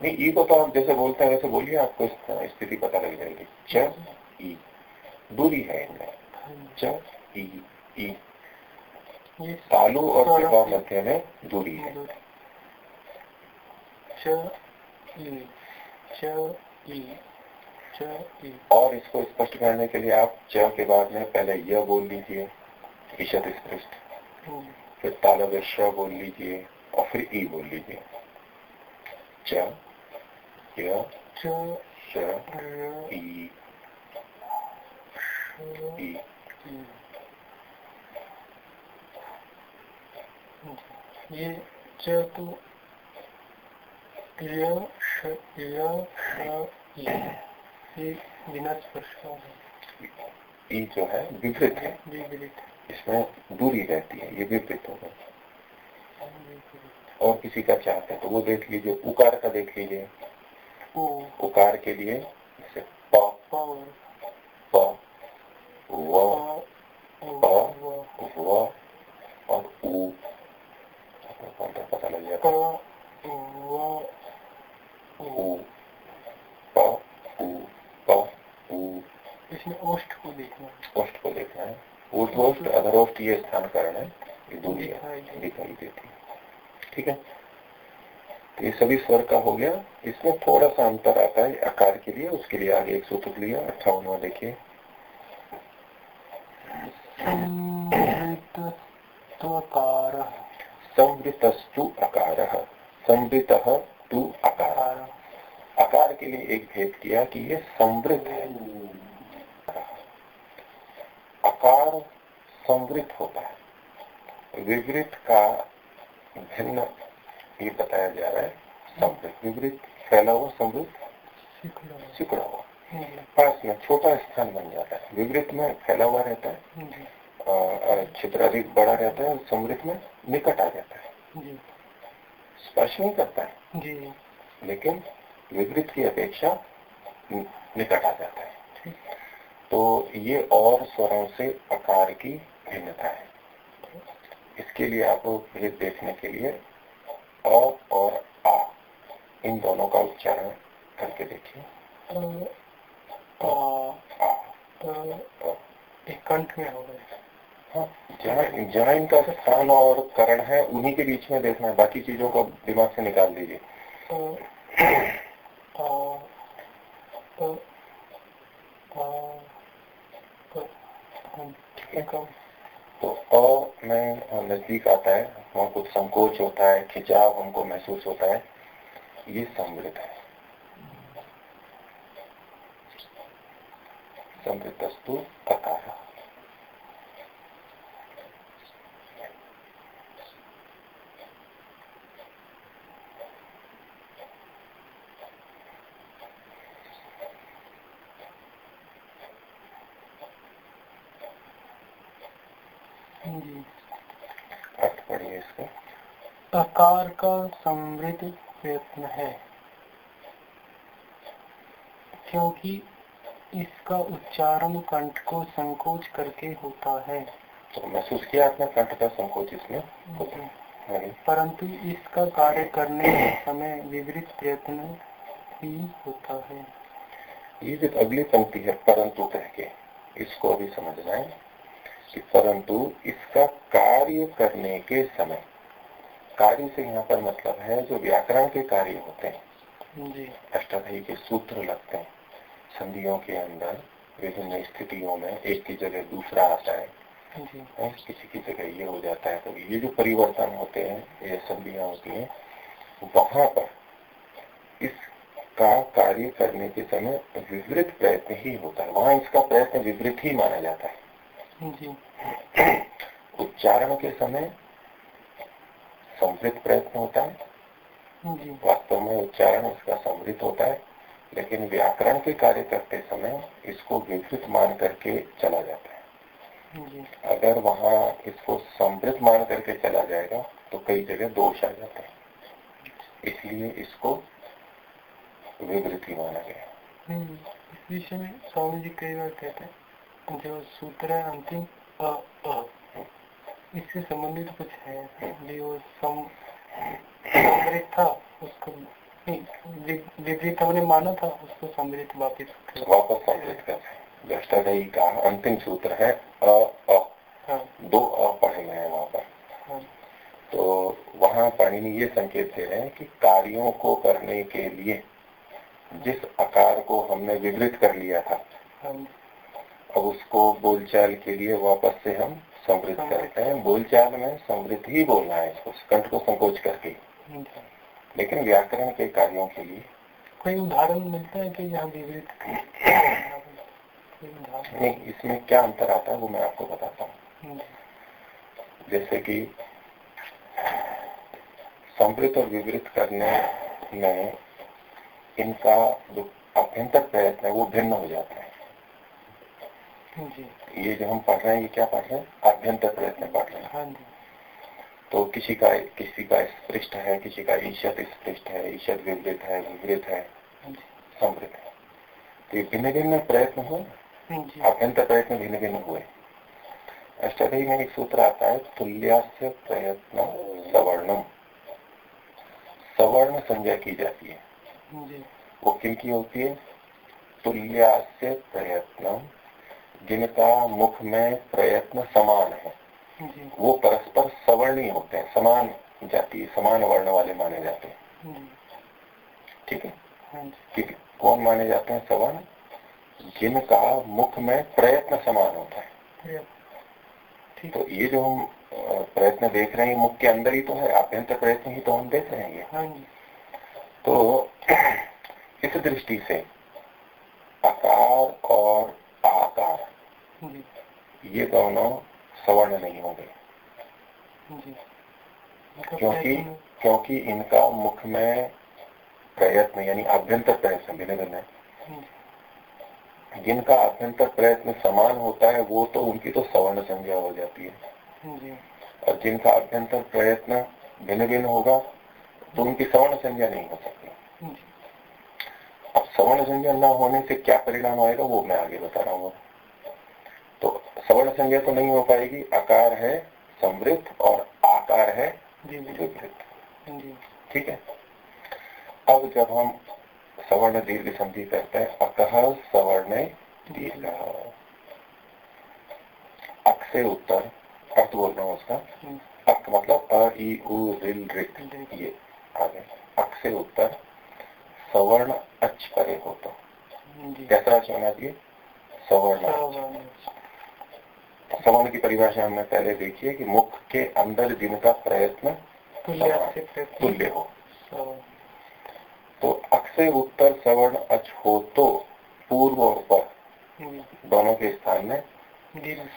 नहीं ई को तो आप जैसे बोलते हैं वैसे बोलिए आपको स्थिति पता लग जाएगी। च ई। दूरी है इनमें। हाँ। च ई ई। तालु और कृपा मध्य में दूरी है। और इसको स्पष्ट करने के लिए आप च के बाद में पहले यह बोल लीजिए ईशत स्पृष्ट। फिर तालब श बोल लीजिए और फिर ई बोल लीजिए। च य श ई। ये च तो ये बिना स्पर्श का। है ई जो है विपरीत है। विपरीत इसमें दूरी रहती है ये विपरीत होगा। और किसी का चाहते हैं तो वो देख लीजिए उकार का देख लीजिए। उकार के लिए जैसे प। प। व। व। पता लग जाता इसमें ओष्ठ को देखना ओष्ठ को देखना है। ऊर्धोष्ट अधरोष्ट ये स्थान कारण है। ये दूरी दिखाई देती है। ठीक है? तो ये सभी स्वर का हो गया। इसमें थोड़ा सा अंतर आता है आकार के लिए। उसके लिए आगे एक सूत्र लिया। अट्ठावनवा देखिए। संवृतस्तु अकार। संवृत टू अकार। अकार के लिए एक भेद किया कि ये संवृत है। अकार संवृत होता है। विवृत का भिन्न ये बताया जा रहा है। संवृत विवृत फैला हुआ समृद्ध सिकुड़ा हुआ पास में छोटा स्थान बन जाता है। विवृत में फैला हुआ रहता है। छिद्र अधिक बड़ा रहता है समृद्ध में निकट आ जाता है। स्पर्श नहीं करता है। जी। लेकिन विपरीत की अपेक्षा निकट आ जाता है। तो ये और स्वरों से आकार की भिन्नता है। इसके लिए आप भेद देखने के लिए अ और आ इन दोनों का उच्चारण करके देखिए। कंठ में हो गए। जहाँ इनका स्थान और करण है उन्हीं के बीच में देखना है बाकी चीज़ों को दिमाग से निकाल दीजिए तो, तो अ में नज़दीक आता है वहाँ कुछ संकोच होता है खिंचाव हमको महसूस होता है ये समृद्ध है। समृद्धस्तु अकार अर्थ पढ़िए आकार का समृद्ध प्रयत्न है। क्योंकि इसका उच्चारण कंठ को संकोच करके होता है। तो महसूस किया आपने कंठ का संकोच इसमें? हाँ परंतु इसका कार्य करने के समय विवृत प्रयत्न ही होता है। ये जो अगली पंक्ति है परंतु कह के इसको अभी समझना है कि परंतु इसका कार्य करने के समय कार्य से यहाँ पर मतलब है जो व्याकरण के कार्य होते हैं। अष्टाध्यायी के सूत्र लगते हैं। संधियों के अंदर विभिन्न स्थितियों में एक की जगह दूसरा आता है। किसी की जगह ये हो जाता है। तो ये जो परिवर्तन होते हैं ये संधियाँ होती है वहाँ पर इसका कार्य करने के समय विवृत प्रयत्न ही होता है। वहाँ इसका प्रयत्न विवृत ही माना जाता है। जी। उच्चारण के समय समृद्ध प्रयत्न होता है। वास्तव में उच्चारण इसका समृद्ध होता है लेकिन व्याकरण के कार्य करते समय इसको विकृत मान करके चला जाता है। अगर वहाँ इसको समृद्ध मान करके चला जाएगा तो कई जगह दोष आ जाता है। इसलिए इसको विवृति माना गया। इस विषय में स्वामी जी कई बार कहते हैं जो सूत्र है अंतिम अ। इससे संबंधित कुछ है सम था उसको विपरीत हमने माना था उसको समृद्ध वापिस वापस समृद्ध कर दृष्टादयी का अंतिम सूत्र है अ अ हाँ। दो अ पढ़े गए हैं वहाँ पर हाँ। तो वहाँ पाणिनि ये संकेत दे रहे हैं कि कार्यों को करने के लिए जिस आकार को हमने विवृत कर लिया था हाँ। अब उसको बोलचाल के लिए वापस से हम समृद्ध करते हैं बोलचाल में समृद्ध ही बोलना है इसको कंठ को संकोच करके। लेकिन व्याकरण के कार्यों के लिए कोई उदाहरण मिलता है कि यहाँ विवृत [CLEARS THROAT] नहीं इसमें क्या अंतर आता है वो मैं आपको बताता हूँ। जैसे कि समृद्ध और विवृत करने में इनका जो अभ्यंतर प्रयत्न है वो भिन्न हो जाता है। ये जो हम पढ़ रहे हैं ये क्या पढ़ रहे हैं? अभ्यंतर प्रयत्न पढ़ रहे हैं। हाँ तो किसी का किसी का स्पृष्ट है किसी का ईशत स्पृष्ट है ईशत विवृत है विवृत है हाँ समृद्ध है। तो ये भिन्न भिन्न प्रयत्न हाँ अभ्यंतर प्रयत्न भिन्न भिन्न हुए। अष्टाध्यायी में एक सूत्र आता है तुल्यास्य प्रयत्न सवर्णम। सवर्ण संज्ञा की जाती है। वो किन की होती है? तुल्यास्य प्रयत्न जिनका मुख में प्रयत्न समान है वो परस्पर सवर्णी होते हैं समान जाति समान वर्ण वाले माने जाते हैं। ठीक है? हाँ ठीक है कौन माने जाते हैं? सवर्ण। जिनका मुख में प्रयत्न समान होता है। तो ये जो हम प्रयत्न देख रहे हैं मुख के अंदर ही तो है आभ्यंतर प्रयत्न ही तो हम देख रहे हैं हाँ तो [CLEARS THROAT] इस दृष्टि से आकार और आकार ये दोनों सवर्ण नहीं होंगे। क्योंकि क्योंकि इनका मुख में प्रयत्न यानी अभ्यंतर प्रयत्न भिन्न है जिनका अभ्यंतर प्रयत्न समान होता है वो तो उनकी तो सवर्ण संज्ञा हो जाती है। और जिनका अभ्यंतर प्रयत्न भिन्न भिन्न होगा तो उनकी सवर्ण संज्ञा नहीं हो सकती। अब सवर्ण संज्ञा न होने से क्या परिणाम आएगा वो मैं आगे बता रहा हूँ। सवर्ण संज्ञा तो नहीं हो पाएगी। आकार है समृद्ध और आकार है ठीक है? अब जब हम सवर्ण दीर्घ संधि करते हैं अकह सवर्ण दीर्घ। अक से उत्तर अर्थ बोल रहा हूँ उसका। अक मतलब अ ई उ रिल रिक ये आगे। अक से उत्तर सवर्ण अच्छ करे हो तो कैसा होना चाहिए? सवर्ण सवर्ण की परिभाषा हमने पहले देखी है कि मुख के अंदर जिनका प्रयत्न तुल्य हो। तो अक्षय उत्तर सवर्ण अच हो तो पूर्व और पर हम्म। दोनों के स्थान में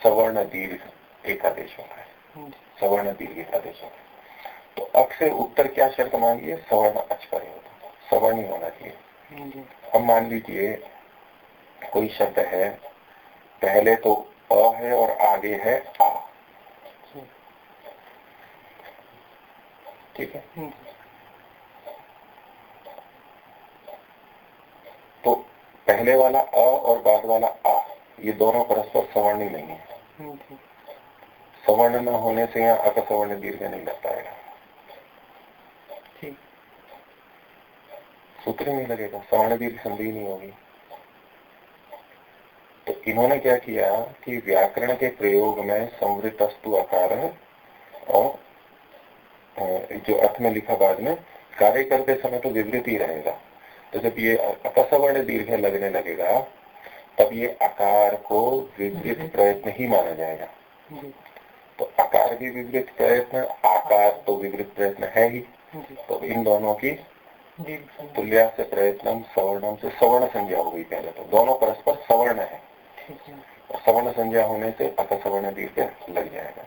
सवर्ण दीर्घ एक एकादेश होता है। सवर्ण दीर्घ एकादेश होता है। तो अक्षय उत्तर क्या शर्त मानिए? सवर्ण अच पर होता सवर्ण ही होना चाहिए। अब मान लीजिए कोई शब्द है पहले तो अ है और आगे है आ। ठीक है? तो पहले वाला अ और बाद वाला आ ये दोनों परस्पर सवर्ण नहीं है। सवर्ण न होने से यहाँ अपसवर्ण दीर्घ नहीं लग पाएगा। सूत्र नहीं लगेगा सवर्ण दीर्घ संधि नहीं होगी। इन्होंने क्या किया कि व्याकरण के प्रयोग में समृत अस्तु आकार और जो अर्थ में लिखा बाद में कार्य करते समय तो विवृत ही रहेगा। तो जब ये अपसवर्ण दीर्घ लगने लगेगा तब ये आकार को विवृत प्रयत्न ही माना जाएगा। तो आकार भी विवृत प्रयत्न आकार तो विवृत प्रयत्न है ही। तो इन दोनों की तुल्या से प्रयत्न सवर्णम से सवर्ण संज्ञा हो गई पहले तो। दोनों परस्पर सवर्ण है। [LAUGHS] सवर्ण संज्ञा होने से अत सवर्ण दीर्घ लग जाएगा।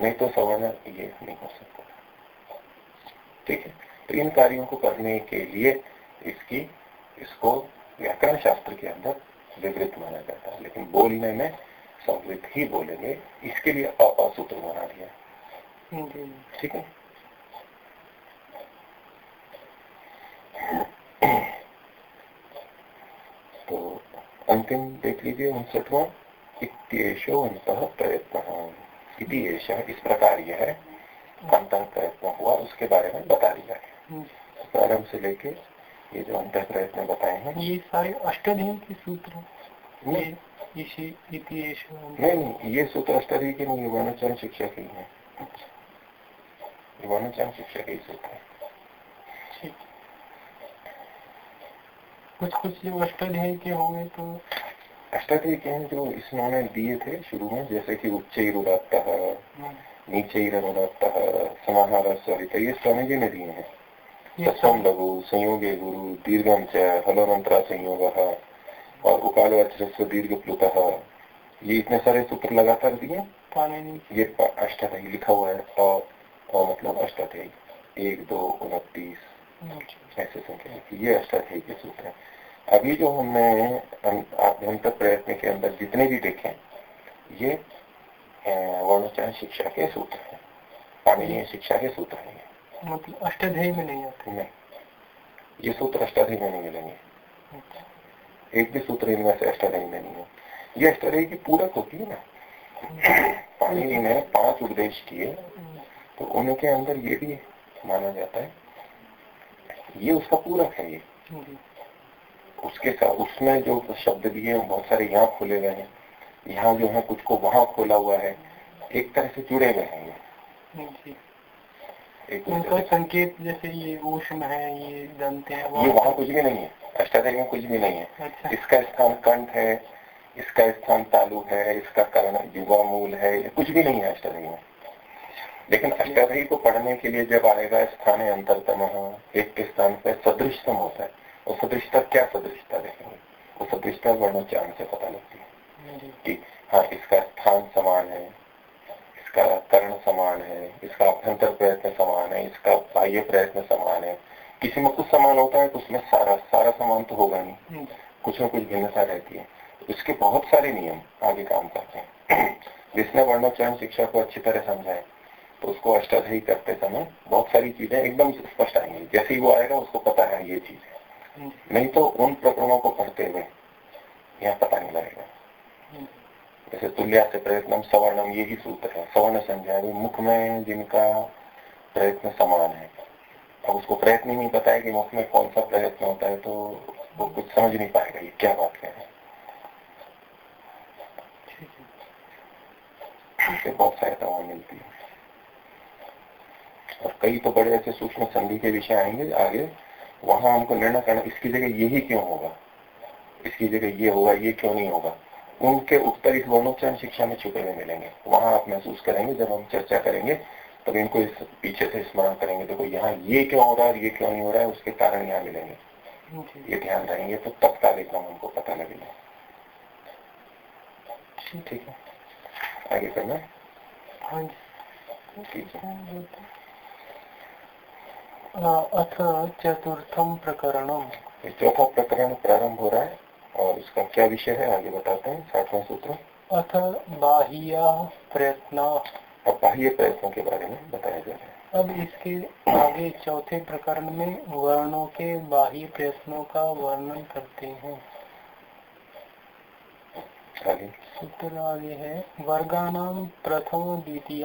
नहीं तो सवर्ण ये नहीं हो सकता। ठीक है? तो इन कार्यों को करने के लिए इसकी इसको व्याकरण शास्त्र के अंदर विवृत माना जाता है। लेकिन बोलने में संवृत ही बोलेंगे। इसके लिए असूत्र बना दिया। ठीक है तो अंतिम देख लीजिए उनसठवा अंत प्रयत्न इस प्रकार यह है अंत प्रयत्न हुआ उसके बारे में बता दिया है। हम्म। प्रारंभ से लेके ये जो अंत प्रयत्न बताए हैं। ये सारे अष्टाध्याय के सूत्र नहीं नहीं ये सूत्र अष्टाध्याय के नहीं वर्णचरण शिक्षा के ही है। वर्णचरण शिक्षा के ही सूत्र है। कुछ कुछ जो अष्टाध्याय के होंगे तो अष्टाध्याय के हैं जो इसमें दिए थे शुरू में जैसे कि उच्च उदात्ता हाँ। नीचे उदात्ता समाहार स्वरित ये स्वामी जी ने दिए हैं सत्सम लघु संयोगे गुरु दीर्घम च हलमंत्रा संयोग और उकाल वज्रस्व दीर्घ प्लुत ये इतने सारे सूत्र लगातार दिए ये अष्टाध्यायी लिखा हुआ है और, और मतलब अष्टाध्यायी एक दो उनतीस। ऐसे संख्या ये अष्टाध्यायी के सूत्र है अभी जो हमने आभ्यंतर प्रयत्न के अंदर जितने भी देखे ये वर्णोच्चारण शिक्षा के सूत्र है। पाणनीय शिक्षा के सूत्र है। मतलब अष्टाध्यायी में नहीं आते? नहीं ये सूत्र अष्टाध्यायी में नहीं मिलेंगे। अच्छा। एक भी सूत्र इनमें से अष्टाध्यायी में नहीं है। ये अष्टाध्यायी की पूरक होती है ना। पाणिनि ने पाँच उपदेश किए तो उनके अंदर ये भी माना जाता है ये उसका पूरक है ये। उसके साथ उसमें जो शब्द दिए बहुत सारे यहाँ खोले गए हैं। यहाँ जो है कुछ को वहाँ खोला हुआ है। एक तरह से जुड़े हुए हैं ये। उनका संकेत जैसे ये ऊष्म है ये दंत है ये वहाँ कुछ भी नहीं है। अष्टाध्यायी में कुछ भी नहीं है। अच्छा। इसका स्थान कंठ है इसका स्थान तालु है इसका कारण युवा मूल है कुछ भी नहीं है अष्टाध्यायी में। लेकिन अष्टाध्यायी को पढ़ने के लिए जब आएगा स्थान अंतरतम एक के स्थान पर सदृशतम होता है। और सदृशता क्या सदृशता देखेंगे? वो सदृशता वर्णोच्चारण से पता लगती है। कि हाँ इसका स्थान समान है इसका कर्ण समान है इसका अभ्यंतर प्रयत्न समान है इसका बाह्य प्रयत्न समान है। किसी में कुछ समान होता है तो उसमें सारा सारा समान तो होगा नहीं। कुछ में कुछ भिन्नता रहती है। तो इसके बहुत सारे नियम आगे काम करते हैं। [CLEARS THROAT] जिसने वर्णोच्चारण शिक्षा को अच्छी तरह समझाए तो उसको अष्टाध्यायी करते समय बहुत सारी चीज़ें एकदम स्पष्ट आएँगी। जैसे ही वो आएगा उसको पता है ये चीज़ है। नहीं तो उन प्रकरणों को पढ़ते हुए यहाँ पता नहीं लगेगा। जैसे तुल्या से प्रयत्न सवर्णम ये ही सूत्र है। सवर्ण संज्ञा मुख में जिनका प्रयत्न समान है। अब उसको प्रयत्न ही नहीं पता है कि मुख में कौन सा प्रयत्न होता है तो वो कुछ समझ नहीं पाएगा ये क्या बात कह रहे हैं। बहुत सहायता वहाँ मिलती है। और कई तो बड़े ऐसे सूक्ष्म संधि के विषय आएँगे आगे। वहाँ हमको निर्णय करना इसकी जगह यही क्यों होगा? इसकी जगह ये होगा ये क्यों नहीं होगा? उनके उत्तर इस वर्णोच्चारण शिक्षा में छुपे हुए मिलेंगे। वहाँ आप महसूस करेंगे जब हम चर्चा करेंगे तब इनको इस पीछे से स्मरण करेंगे। देखो यहाँ ये क्यों हो रहा है ये क्यों नहीं हो रहा है उसके कारण यहाँ मिलेंगे। ये ध्यान रहेंगे तो तत्काल एकदम हमको पता लगेगा। ठीक है। आगे करना। हाँ ठीक है। अथ चतुर्थम प्रकरणम। चौथा प्रकरण प्रारंभ हो रहा है और इसका क्या विषय है आगे बताते हैं सातवां सूत्र। अथ बाह्य प्रयत्न। और बाह्य प्रयत्नों के बारे में बताया जा रहा है। अब इसके आगे चौथे प्रकरण में वर्णों के बाह्य प्रयत्नों का वर्णन करते हैं। सूत्र आगे है वर्गानाम प्रथम द्वितीय।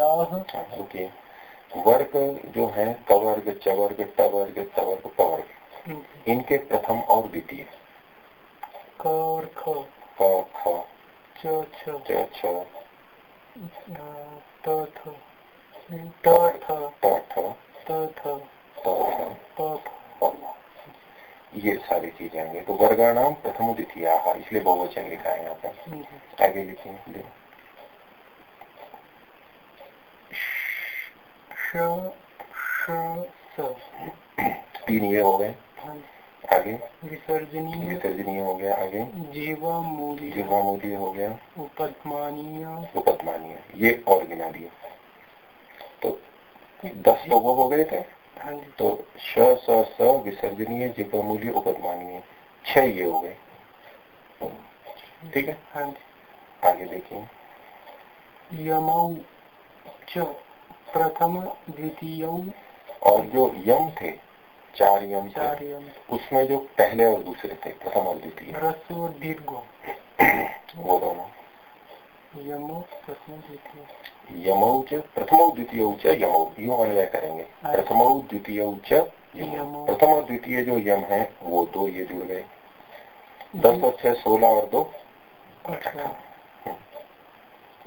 ओके। वर्ग जो है कवर्ग चवर्ग टवर्ग तवर्ग पवर्ग हम्म। इनके प्रथम और द्वितीय। ये सारी चीज़ें आएँगे तो वर्गाणाम प्रथम द्वितीय। इसलिए बहुवचन लिखा है यहाँ पर। आगे आगे लिखिए तीन ये हो गए आगे विसर्जनीय विसर्जनीय हो गया आगे जीवा मूली जीवा मूली हो गया उपदमानीय उपदमानीय ये और गिना दिए तो दस तो हो गए थे हाँ तो श स स विसर्जनीय जिपमूल्य उपदमानीय छह ये हो गए ठीक है हाँ आगे देखिए यमौ च प्रथम द्वितीय और जो यम थे चार यम चार यम उसमें जो पहले और दूसरे थे प्रथम और द्वितीय। रस और दीर्घ। वो दोनों। यमो प्रथम द्वितीय। यमौ च प्रथम द्वितीय च यमौ। यो अन्वय करेंगे। हाँ। प्रथम द्वितीय च। प्रथम और द्वितीय जो यम है वो दो ये जुड़ गए। दस और छह सोलह और दो। अच्छा।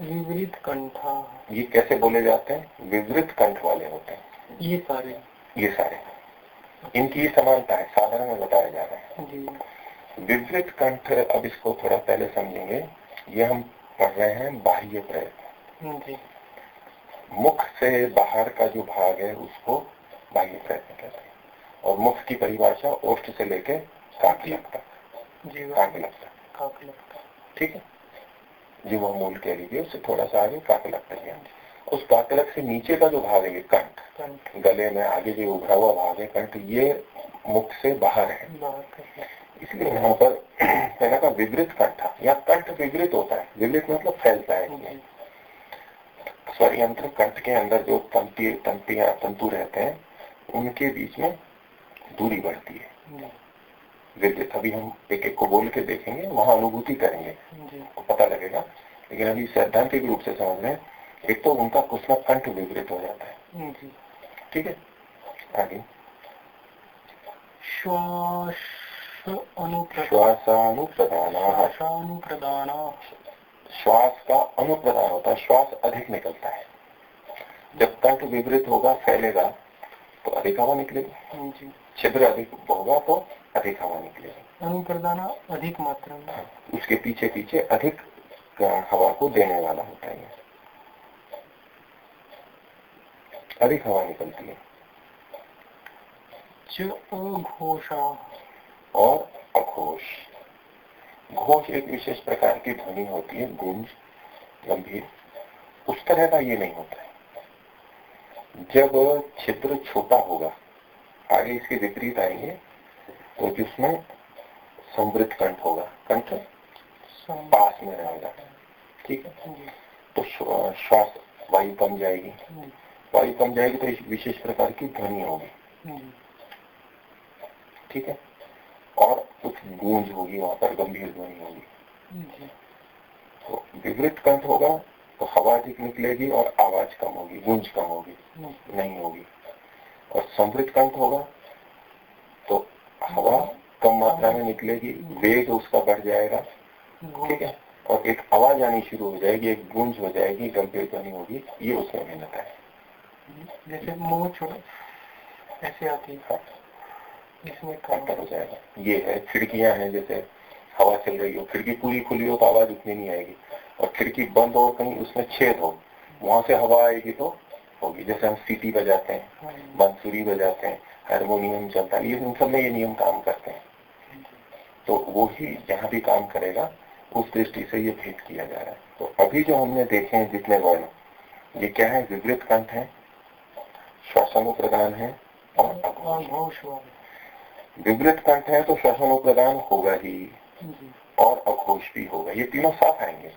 विपरीत कंठा। ये कैसे बोले जाते हैं? विवृत कंठ वाले होते हैं। ये सारे। ये सारे। इनकी ये समानता है साधारण में बताया जा रहा है। विवृत कंठ अब इसको थोड़ा पहले समझेंगे। ये हम पढ़ रहे हैं बाह्य प्रयत्न। जी। मुख से बाहर का जो भाग है उसको बाह्य प्रयत्न कहते हैं। और मुख की परिभाषा ओष्ठ से लेके काकलक तक जी काकलक तक काक लगता। ठीक है? जीवा मूल कह लीजिए उससे थोड़ा सा आगे काकलक तक उस काकलक से नीचे का जो भाग है ये कंठ गले में आगे जो उभरा हुआ भाग है कंठ ये मुख से बाहर है। इसलिए यहाँ पर [CLEARS THROAT] कहना का विवृत कंठ या कंठ विवृत होता है। विवृत मतलब फैलता है इसमें। जी स्वर यंत्र कंठ के अंदर जो तंती तंतियाँ तंतु रहते हैं उनके बीच में दूरी बढ़ती है। विवृत अभी हम एक एक को बोल के देखेंगे वहाँ अनुभूति करेंगे। तो पता लगेगा। लेकिन अभी सैद्धांतिक रूप से समझ रहे हैं एक तो उनका कुछ ना कंठ विवृत हो। जाता है ठीक है? आगे। श्वास अनुप्रदान श्वासानुप्रदान। श्वासानुप्रदान। श्वास का अनुप्रदान होता है श्वास अधिक निकलता है। जब कंठ विवृत होगा फैलेगा तो अधिक हवा निकलेगी। छिद्र अधिक होगा तो अधिक हवा निकलेगी अनुप्रदान अधिक मात्रा में। हाँ, उसके पीछे पीछे अधिक हवा को देने वाला होता है अधिक हवा निकलती है। च अघोषा और अघोष। घोष एक विशेष प्रकार की ध्वनि होती है गुंज गंभीर। उस तरह का ये नहीं होता है। जब छिद्र छोटा होगा आगे इसके विपरीत आएँगे तो जिसमें समृद्ध कंठ होगा। कंठ पास में रहेगा ठीक है? तो श्वास वायु कम जाएगी। वायु कम जाएगी तो एक विशेष प्रकार की ध्वनि होगी। ठीक है? और कुछ गूंज होगी वहाँ पर गंभीर ध्वनि होगी। तो विवृत कंठ होगा तो हवा अधिक निकलेगी और आवाज़ कम होगी गूंज कम होगी नहीं होगी। और समृद्ध कंठ होगा तो हवा कम मात्रा में निकलेगी वेग उसका बढ़ जाएगा ठीक है? और एक आवाज़ आनी शुरू हो जाएगी एक गूंज हो जाएगी गंभीर ध्वनि होगी ये उसमें भिन्नता है। जैसे मुँह छोड़ा ऐसे आती है। हाँ, इसमें अंतर हो जाएगा। ये है खिड़कियाँ हैं जैसे हवा चल रही हो खिड़की पूरी खुली हो तो आवाज़ उतनी नहीं आएगी। और खिड़की बंद हो कहीं उसमें छेद हो वहाँ से हवा आएगी तो होगी। जैसे हम सीटी बजाते हैं हाँ, बांसुरी बजाते हैं हारमोनियम चलता है। ये इन सब में ये नियम काम करते हैं। तो वो ही जहाँ भी काम करेगा, उस दृष्टि से ये भेद किया जा रहा है। तो अभी जो हमने देखे हैं जितने वर्ण, ये क्या है? विवृत कंठ है श्वासोप्रदान है और विवृत कंठ है तो श्वासोप्रदान होगा ही और अघोष भी होगा। ये तीनों साथ आएँगे।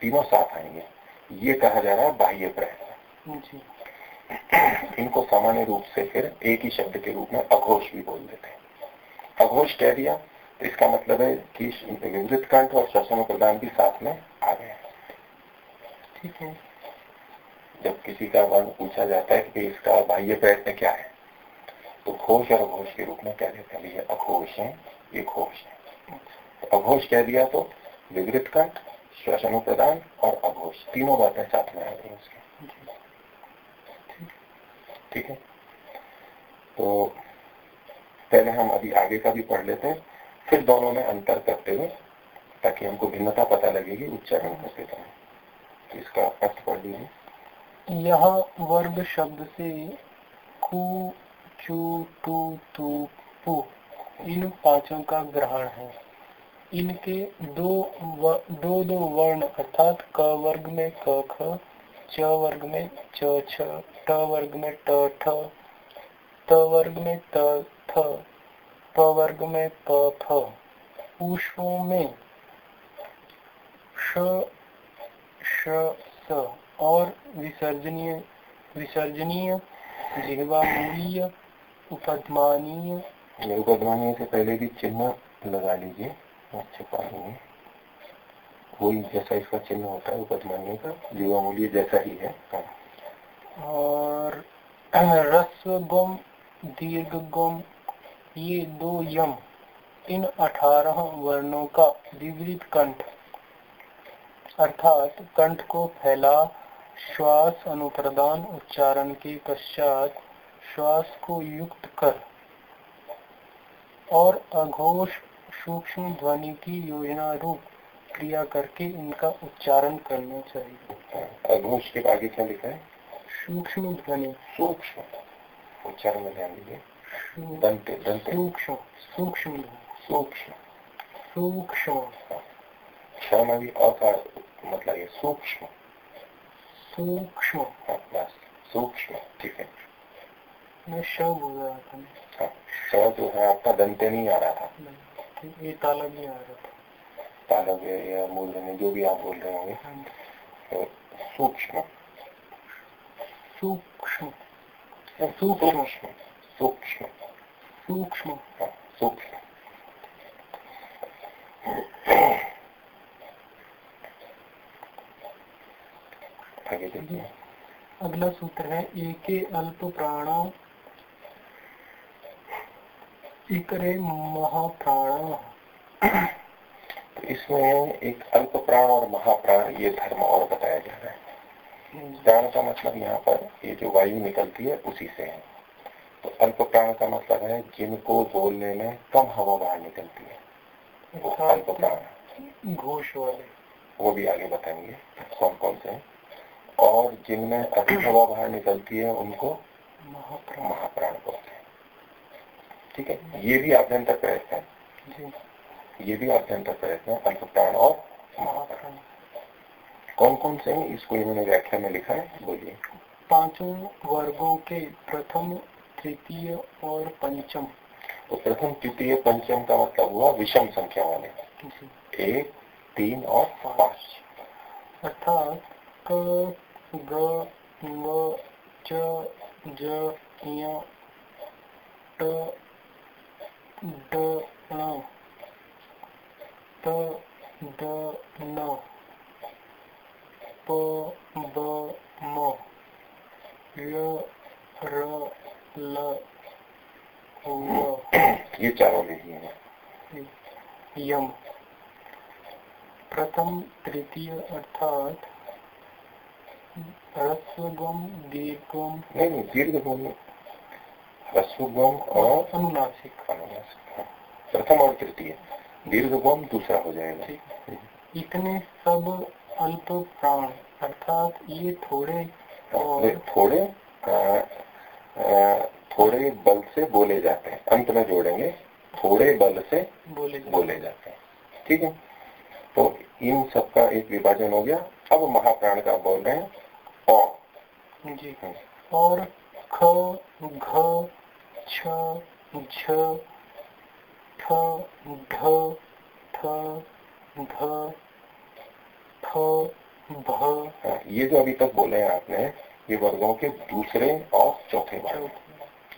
तीनों साथ आएँगे। ये कहा जा रहा है बाह्य प्रयत्न इनको सामान्य रूप से फिर एक ही शब्द के रूप में अघोष भी बोल देते हैं। अघोष कह दिया तो इसका मतलब है कि विवृत कंठ और श्वसन प्रदान भी साथ में आ गए। ठीक है। जब किसी का वर्ण पूछा जाता है कि इसका बाह्य प्रयत्न क्या है तो घोष और अघोष के रूप में कह देते हैं, ये अघोष है, ये घोष है। तो अघोष कह दिया तो विवृत कंठ श्वसन प्रदान और अघोष, तीनों बातें साथ में आ गई उसके। ठीक है? तो पहले हम अभी आगे का भी पढ़ लेते हैं फिर दोनों में अंतर करते हुए ताकि हमको भिन्नता पता लगेगी उच्चारण करते समय। तो इसका अर्थ पढ़ लीजिए। यह वर्ग शब्द से कु चू टू तू पु इन पाँचों का ग्रहण है। इनके दो व, दो दो वर्ण अर्थात क वर्ग में क ख च वर्ग में च छ ट वर्ग में ट, ठ। त वर्ग में त, थ। प वर्ग में प, फ। पुष्पों में श श, स। और विसर्जनीय विसर्जनीय जिहवा मूल्य उपदमानीय उपदमानीय से पहले भी चिन्ह लगा लीजिए छुपा लेंगे वही जैसा इसका चिन्ह होता है उपदमान्य का जीवा मूल्य जैसा है हाँ। और रस्व गुम दीर्घ गुम ये दो यम, इन अठारह वर्णों का विपरीत कंठ। अर्थात कंठ को फैला, श्वास अनुप्रदान उच्चारण के पश्चात श्वास को युक्त कर और अघोष सूक्ष्म ध्वनि की योजना रूप क्रिया करके इनका उच्चारण करना चाहिए। अघोष के आगे क्या लिखा है? सूक्ष्म ध्वनि सूक्ष्म। उच्चारण में ध्यान दीजिए। सूक्ष्म। सूक्ष्म सूक्ष्म। सूक्ष्म। क्षमा भी अका मतलब ये सूक्ष्म। सूक्ष्म। हाँ, सूक्ष्म ठीक है। मैं शव बोल रहा था। हाँ, शव जो है आपका दंते नहीं आ रहा था। ये ताला भी आ रहा था। तालब या मूल जो भी आप बोल रहे होंगे। हाँ। तो सूक्ष्म। सूक्ष्म अगला सूत्र है, एक अल्प प्राण, इकरे महाप्राण तो इसमें एक अल्प प्राण और महाप्राण, ये धर्म और बताया जा रहा है। प्राण का मतलब यहाँ पर ये जो वायु निकलती है उसी से है। तो अल्प प्राण का मतलब है जिनको बोलने में कम हवा बाहर निकलती है। वो अच्छा। अल्प प्राण घोष वाले। वो भी आगे बताएँगे कौन कौन से और जिनमें अधिक हवा बाहर निकलती है उनको महाप्राण। महाप्राण बोलते हैं। ठीक है? ये भी आभ्यंतर प्रयत्न है। ये भी आभ्यंतर प्रयत्न है अल्प प्राण और महाप्राण। कौन कौन से हैं? इसको इन्होंने व्याख्या में लिखा है। बोलिए। पाँचों वर्गों के प्रथम तृतीय और पंचम। तो प्रथम तृतीय पंचम का मतलब हुआ विषम संख्या वाले। एक तीन और पाँच। अर्थात क ग च ज ट ड न। त ड न। प ब म य र ये चारों है यम प्रथम तृतीय अर्थात रस्वगम दीर्घम नहीं दीर्घगम रस्वगम और अनुनासिक अनुनासिक। प्रथम और तृतीय दीर्घगम दूसरा हो जाएगा इतने सब अल्प प्राण अर्थात ये थोड़े और थोड़े आ, आ, थोड़े बल से बोले जाते हैं। अंत में जोड़ेंगे। थोड़े बल से बोले जाते, बोले जाते हैं। ठीक है? तो इन सब का एक विभाजन हो गया। अब महाप्राण का बोल रहे हैं और जी। और ख घ छ झ ठ ढ थ ध थ भ हाँ, ये जो अभी तक बोले हैं आपने ये वर्गों के दूसरे और चौथे वर्ग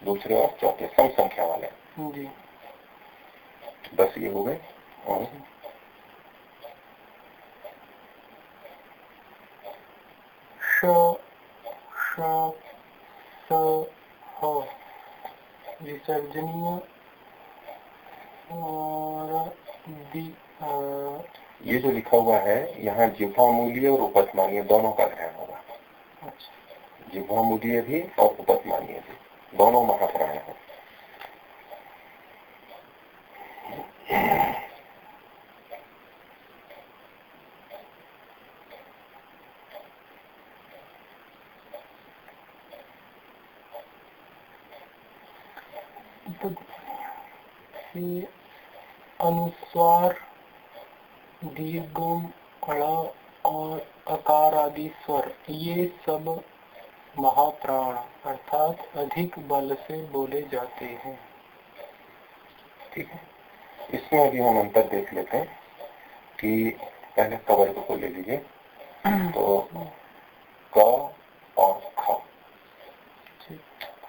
दूसरे और चौथे सम संख्या वाले। जी। दस ये हो गए और शो, शो, शो, विसर्जनीय और ये जो लिखा हुआ है यहाँ जिह्वा मूल्य और उपस्मानीय दोनों का ध्यान होगा। अच्छा। जिह्वा मूल्य भी और उपस्मानीय भी दोनों महाप्राण है अनुस्वार दीर्घम कड़ा और अकार आदि स्वर ये सब महाप्राण अर्थात अधिक बल से बोले जाते हैं। ठीक है? इसमें अभी हम अंतर देख लेते हैं कि पहले कवर्ग को ले लीजिए। तो क और ख।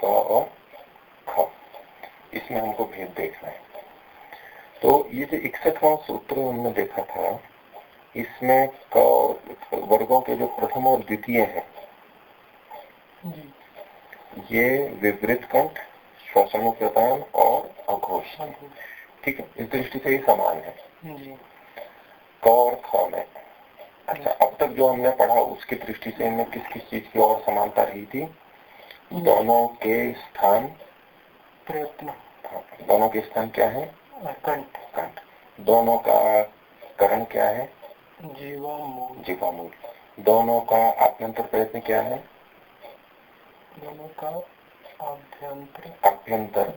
क और ख। इसमें हमको भेद देखना है। तो ये जो इकसठवा सूत्र हमने देखा था इसमें क वर्गों के जो प्रथम और द्वितीय है ये विवृत कंठ श्वसन प्रदान और अघोष ठीक है इस दृष्टि से ही समान है। क और ख में अच्छा अब तक जो हमने पढ़ा उसकी दृष्टि से इनमें किस किस चीज़ की और समानता रही थी? दोनों के स्थान प्रयत्न। हाँ, दोनों के स्थान क्या है? कंठ। कंठ। दोनों का करण क्या है? जीवा मूल जीवा मूल दोनों का आभ्यंतर प्रयत्न क्या है? दोनों का आभ्यंतर आभ्यंतर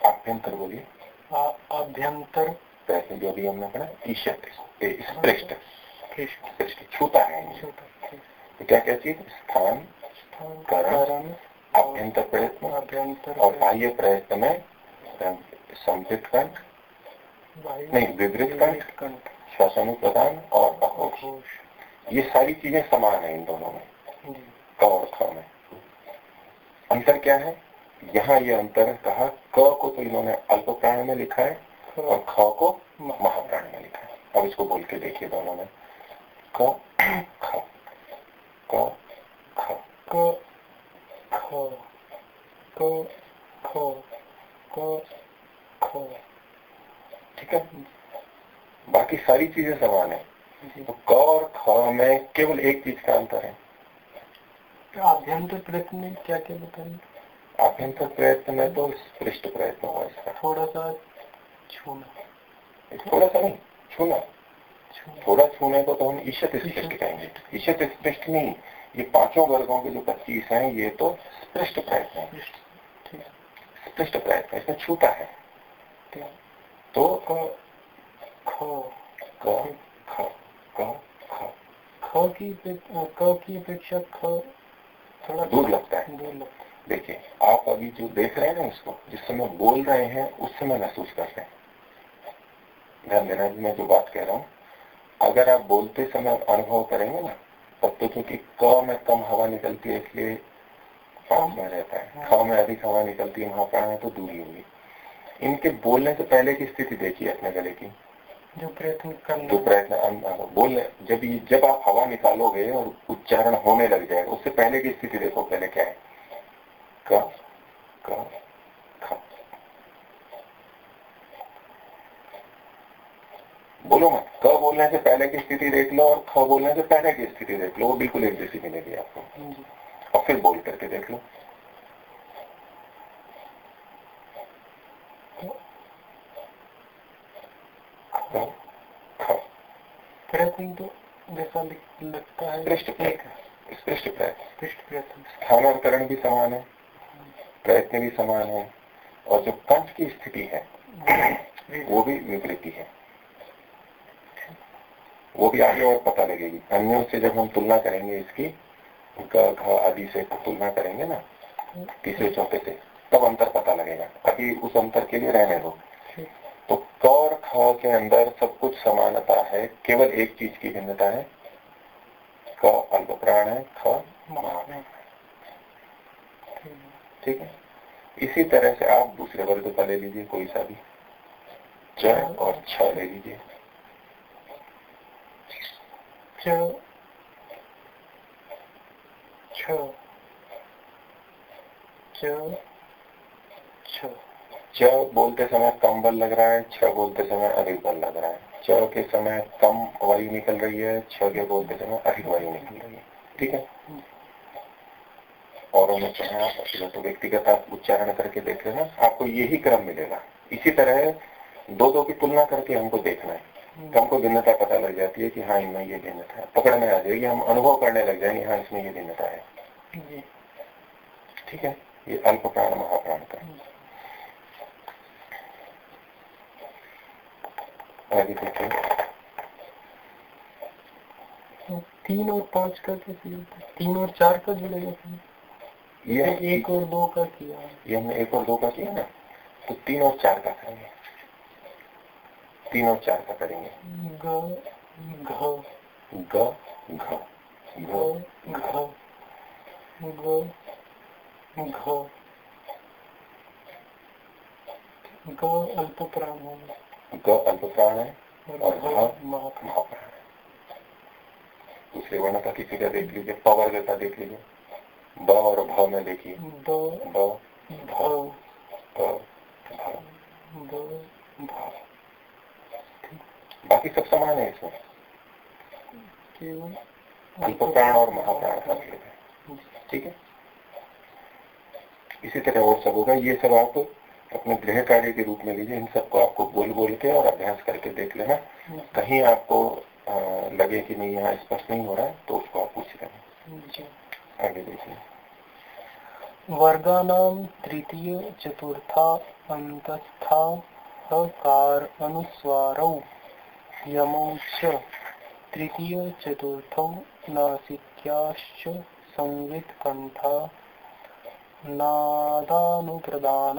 आभ्यंतर बोलिए आभ्यंतर प्रयत्न जो भी हमने पढ़ा ईशत स्पृष्ट पृष्ठ छूता है क्या क्या चीज़ स्थान करण आभ्यंतर प्रयत्न आभ्यंतर और बाह्य प्रयत्न में संवित कंठ नहीं विवृत कंठ कंठ श्वसन प्रदान और अघोष ये सारी चीज़ें समान है इन दोनों में क और में अंतर क्या है? यहाँ ये अंतर है कहा क को तो इन्होंने अल्प प्राण में लिखा है और ख को महाप्राण में लिखा है। अब इसको बोल के देखिए दोनों में। क ख क ख क ख क ख क ख। ठीक है? बाकी सारी चीज़ें समान है। तो क और ख में केवल एक चीज़ का अंतर है। आभ्यंतर प्रयत्न में क्या क्या बताएँगे? आभ्यंतर प्रयत्न में तो पृष्ठ प्रयत्न हुआ इसका। थोड़ा सा छूना। थोड़ा सा नहीं छूना। थोड़ा छूने को तो हम ईशत स्पृष्ट कहेंगे। ईशत स्पृष्ट नहीं ये पाँचों वर्गों के जो पच्चीस हैं ये तो स्पृष्ट प्रयत्न है। स्पृष्ट प्रयत्न इसमें छूटा है। तो क ख। क ख ख। ख की की अपेक्षा ख थोड़ा दूर लगता है। देखिए आप अभी जो देख रहे हैं ना उसको जिस समय बोल रहे हैं उस समय महसूस करते हैं। ध्यान देना मैं जो बात कह रहा हूँ अगर आप बोलते समय अनुभव करेंगे ना तब तो क्योंकि क में कम हवा निकलती है इसलिए पास में रहता है। ख में अधिक हवा निकलती है वहाँ प्राण है तो दूरी होगी। इनके बोलने से पहले की स्थिति देखिए अपने गले की। जो प्रयत्न करना जो प्रयत्न बोलने जब जब आप हवा निकालोगे और उच्चारण होने लग जाएगा उससे पहले की स्थिति देखो पहले क्या है? क क ख। बोलो मत। क बोलने से पहले की स्थिति देख लो और ख बोलने से पहले की स्थिति देख लो। वो बिल्कुल एक जैसी मिलेगी आपको। और फिर बोल करके देख लो। प्रयत्न तो जैसा लगता है। पृष्ठ पृष्ठ प्रयत्न स्थानांतरण भी समान है। प्रयत्न भी समान है। और जो कंठ की स्थिति है वो भी विपरीती है। वो भी आगे और पता लगेगी। अन्यों से जब हम तुलना करेंगे इसकी घ आदि से तुलना करेंगे ना तीसरे चौथे से तब अंतर पता लगेगा। अभी उस अंतर के लिए रहने दो। तो क और ख के अंदर सब कुछ समानता है, केवल एक चीज़ की भिन्नता है, क अल्प प्राण है, ख महाप्राण ठीक है? इसी तरह से आप दूसरे वर्ग का ले लीजिए, कोई सा भी। च और छ ले लीजिए। छ। च छ। च बोलते समय कम बल लग रहा है छ बोलते समय अधिक बल लग रहा है। च के समय कम वायु निकल रही है छ के बोलते समय अधिक वायु निकल रही है। ठीक है? और उन्हें आप तो व्यक्तिगत आप उच्चारण करके देख लेना आपको यही क्रम मिलेगा। इसी तरह दो दो की तुलना करके हमको देखना है। तो हमको भिन्नता पता लग जाती है कि हाँ इनमें ये भिन्नता है। पकड़ में आ जाएगी हम अनुभव करने लग जाएँगे हाँ इसमें ये भिन्नता है। ठीक है? ये अल्प प्राण महाप्राण का। आगे देखिए तीन और पाँच का कैसे तीन और चार का जुड़ेगा ये एक और दो का किया। ये हमने एक और दो का किया ना तो तीन और चार का करेंगे। तीन और चार का करेंगे। ग घ। ग घ। घ। घ घ। ग अल्प प्राण है ग अल्प प्राण है और घ है। दूसरे वर्ण का किसी का देख लीजिए पवर का देख लीजिए। ब और भ में देखिए। ब बाकी सब समान है इसमें। अल्प प्राण और महाप्राण का भेद है। ठीक है? इसी तरह और सब होगा। ये सब आप अपने गृह कार्य के रूप में लीजिए इन सबको आपको बोल बोल के और अभ्यास करके देख लेना। कहीं आपको आ, लगे कि नहीं यहाँ स्पष्ट नहीं हो रहा है तो उसको आप पूछ लेना। आगे देखिए। वर्गानाम तृतीय चतुर्था अंतस्था हकार अनुस्वारौ यमौ च तृतीय चतुर्थौ नासिक्याश्च संवित कंठा नादानुप्रदान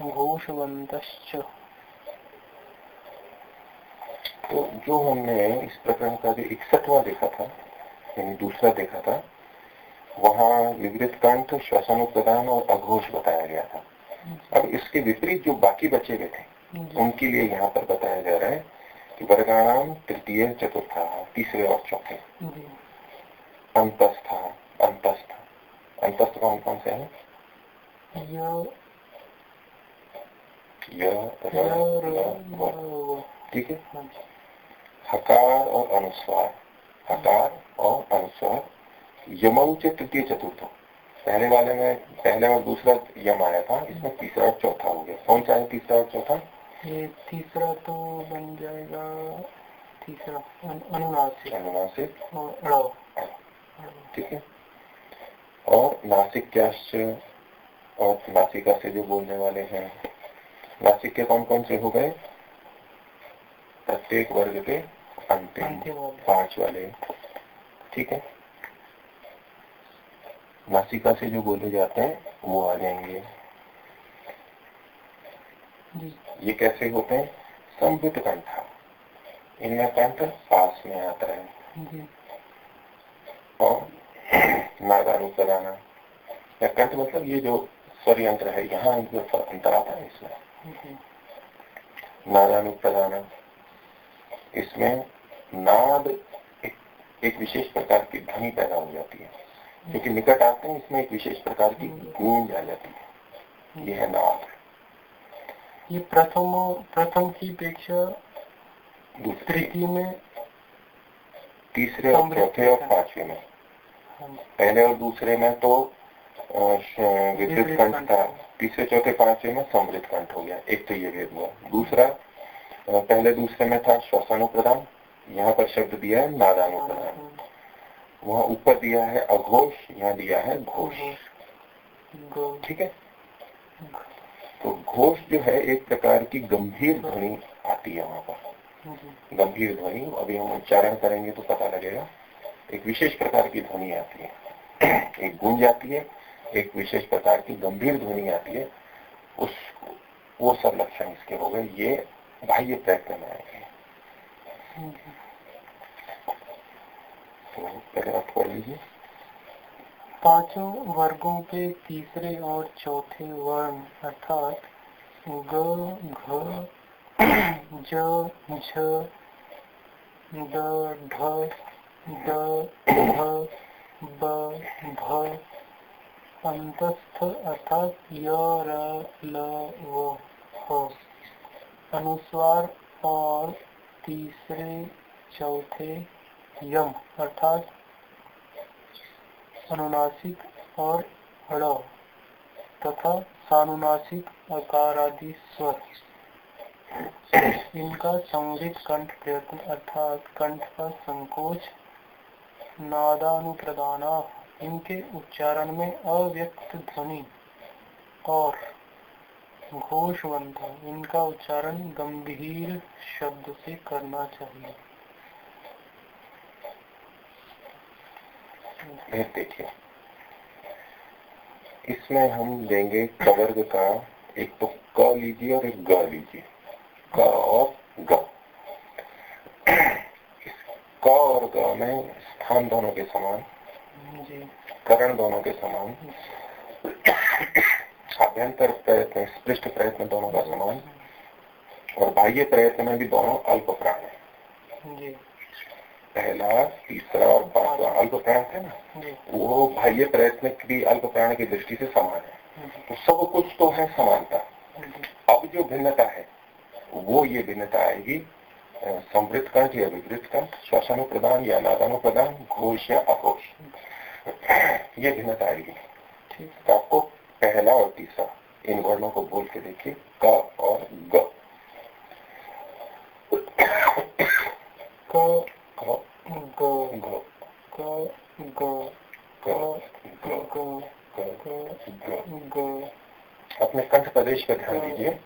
घोषवंत तो जो हमने इस प्रकरण का जो इकसठवा देखा था यानी दूसरा देखा था वहाँ विवृत कंठ श्वसनोत्प्रदान और अघोष बताया गया था। अब इसके विपरीत जो बाकी बचे हुए थे उनके लिए यहाँ पर बताया जा रहा है कि वर्गाणाम तृतीय चतुर्था तीसरे और चौथे। अंतस्था अंतस्थ। अंतस्थ कौन कौन से हैं? ठीक है? हकार और अनुस्वार। हकार और अनुस्वार। यमऊ से तृतीय चतुर्थ। पहले वाले में पहले और दूसरा यम आया था इसमें तीसरा और चौथा हो गया। कौन सा है तीसरा और चौथा? ये तीसरा तो बन जाएगा तीसरा अनुनासिक। अनुनासिक। ठीक है। और नासिक क्या और नासिका से जो बोलने वाले हैं? नासिक के कौन कौन से हो गए? प्रत्येक वर्ग के अंतिम पाँच वाले। ठीक है? नासिका से जो बोले जाते हैं वो आ जाएँगे। ये कैसे होते हैं? संबित कंठा। इनमें कंठ पास में आता है। और नागानु कराना। या कंठ मतलब ये जो स्वर यंत्र है यहाँ जो अंतर आता है इसमें। नादानु प्रदाना इसमें नाद एक, एक विशेष प्रकार की ध्वनि पैदा हो जाती है। क्योंकि निकट आते हैं इसमें एक विशेष प्रकार की गूंज आ जाती है। यह है नाद। ये प्रथम प्रथम की अपेक्षा तृतीय में तीसरे और चौथे और पांचवे में। हाँ। पहले और दूसरे में तो विपरीत कंठ था। तीसरे चौथे पांचवे में समृद्ध कंठ हो गया। एक तो ये भेद हुआ। दूसरा पहले दूसरे में था श्वसनोप्रदान यहाँ पर शब्द दिया है नादानुप्रदान वहाँ ऊपर दिया है अघोष यहाँ दिया है घोष। ठीक है? तो घोष जो है एक प्रकार की गंभीर ध्वनि आती है वहाँ पर। गंभीर ध्वनि। अभी हम उच्चारण करेंगे तो पता लगेगा। एक विशेष प्रकार की ध्वनि आती है। एक गूंज आती है। एक विशेष प्रकार की गंभीर ध्वनि आती है, उस, वो सब लक्षण इसके हो गए। ये बाह्य प्रयत्न में आएँगे तो पाँचों वर्गों के तीसरे और चौथे वर्ण, अर्थात ग, घ, ज, झ ढ ब भ अंतस्थ अर्थात य व अनुस्वार और तीसरे चौथे यम, अर्थात अनुनासिक और हड़ तथा सानुनासिक अकार आदि स्वर। इनका संवित कंठ प्रयत्न, अर्थात कंठ का संकोच, नादानुप्रदाना इनके उच्चारण में अव्यक्त ध्वनि और घोषवंत इनका उच्चारण गंभीर शब्द से करना चाहिए। देखिए। इसमें हम देंगे कवर्ग का, एक तो क लीजिए और एक ग लीजिए। क और ग। क और ग में स्थान दोनों के समान। करण दोनों के समान आभ्यंतर प्रयत्न स्पृष्ट प्रयत्न दोनों का समान और बाह्य प्रयत्न में भी दोनों अल्प प्राण है। पहला तीसरा और पांचवा अल्प प्राण है ना? वो बाह्य प्रयत्न भी अल्प प्राण की दृष्टि से समान है। तो सब कुछ तो है समानता। अब जो भिन्नता है वो ये भिन्नता आएगी समृद्ध कंठ या विवृत कंठ श्वसन प्रदान या नादानु प्रदान घोष या अघोष। [COUGHS] ये भिन्नता आएगी तो आपको पहला और तीसरा। इन वर्णों को बोल के देखिए। क और ग। अपने कंठ प्रदेश पर ध्यान दीजिए। [COUGHS]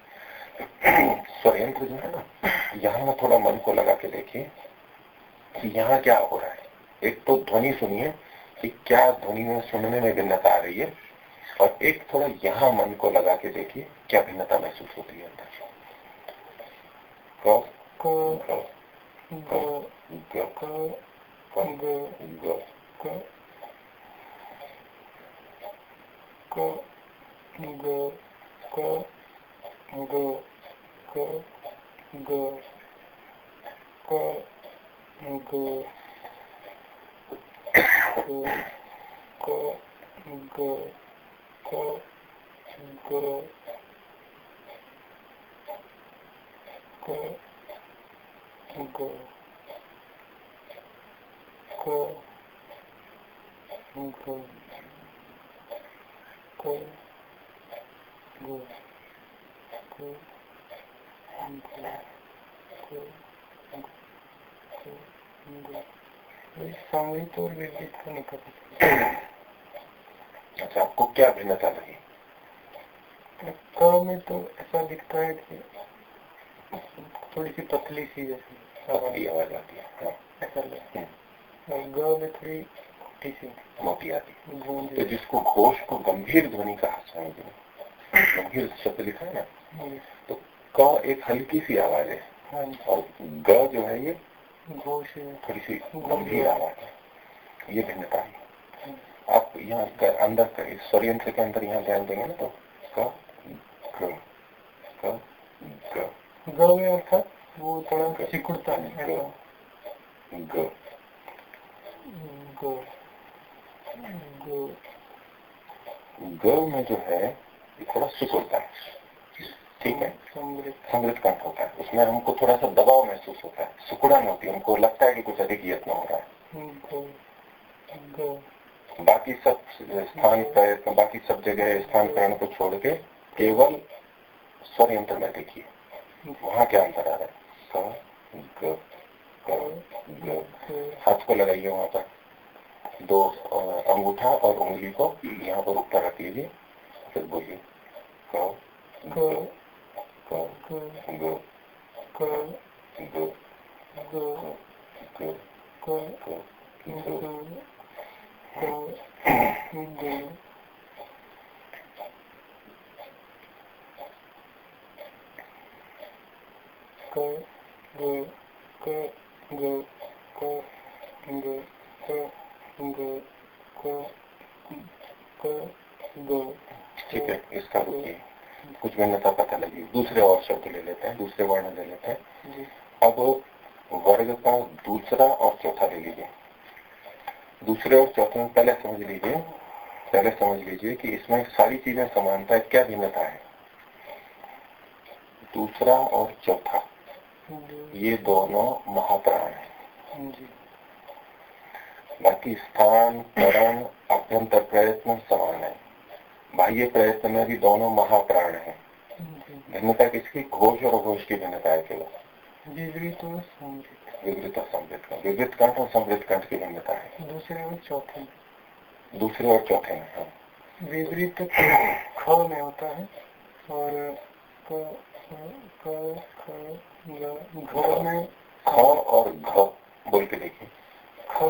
स्वयंत्र जो है ना यहाँ थोड़ा मन को लगा के देखिए कि यहाँ क्या हो रहा है। एक तो ध्वनि सुनिए। कि क्या ध्वनि में सुनने में भिन्नता आ रही है और एक थोड़ा यहाँ मन को लगा के देखिए क्या भिन्नता महसूस होती है अंदर cô cô cô cô cô cô cô cô cô cô cô cô cô cô cô सामूहिक और विद्युत का निकट अच्छा आपको क्या भिन्नता लगी? में तो ऐसा दिखता है कि थोड़ी सी पतली सी जैसी। आवाज़ आती है हाँ। ऐसा लगता है। और ग में थोड़ी मोटी सी। मोटी आती तो जिसको घोष को गंभीर ध्वनि का स्वामी गंभीर शब्द लिखा है ना तो क एक हल्की सी आवाज़ है। हाँ और ग जो है ये घोष थोड़ी सी गंभीर आवाज़ है। ये भिन्नता है। आप यहाँ अंदर कर के अंदर यहाँ ध्यान देंगे ना तो ग ग ग में अर्थात वो थोड़ा सिकुड़ता है ग ग ग ग में जो है ये थोड़ा सिकुड़ता है। ठीक है समृद्ध कंठ होता है। उसमें हमको थोड़ा सा दबाव महसूस होता है सुकुड़न होती है हमको लगता है कि कुछ अधिक यत्न हो रहा है। बाकी सब स्थान प्रयत्न बाकी सब जगह स्थान प्रयत्न को छोड़ के केवल स्वर यंत्र में देखिए। वहाँ क्या अंतर आ रहा है? ग, ग, ग, हाथ को लगाइए वहाँ पर। दो अंगूठा और उंगली को यहाँ पर ऊपर रख लीजिए फिर बोलिए go, go, go, go, go, go, go, go, go, go, go, go. Go, go, go, go, go, go, go, go, go, go, go. ठीक है इसका रुकिए कुछ भिन्नता पता लगी। दूसरे और शब्द ले लेते हैं दूसरे वर्ण ले लेते हैं। अब वर्ग का दूसरा और चौथा ले लीजिए। दूसरे और चौथे में पहले समझ लीजिए पहले समझ लीजिए कि इसमें सारी चीज़ें समानता है क्या भिन्नता है? दूसरा और चौथा। ये दोनों महाप्राण है। बाकी स्थान करण अभ्यंतर प्रयत्न समान है। बाह्य प्रयत्न में भी दोनों महाप्राण है। भिन्नता किसकी घोष और घोष की भिन्नता है केवल? विवृत और विवृत और समृद्ध का। विवृत कंठ और समृद्ध कंठ की भिन्नता है। दूसरे और चौथे। दूसरे और चौथे में हाँ। विवृत ख में होता है और घ में ख और घ बोल के देखिए। ख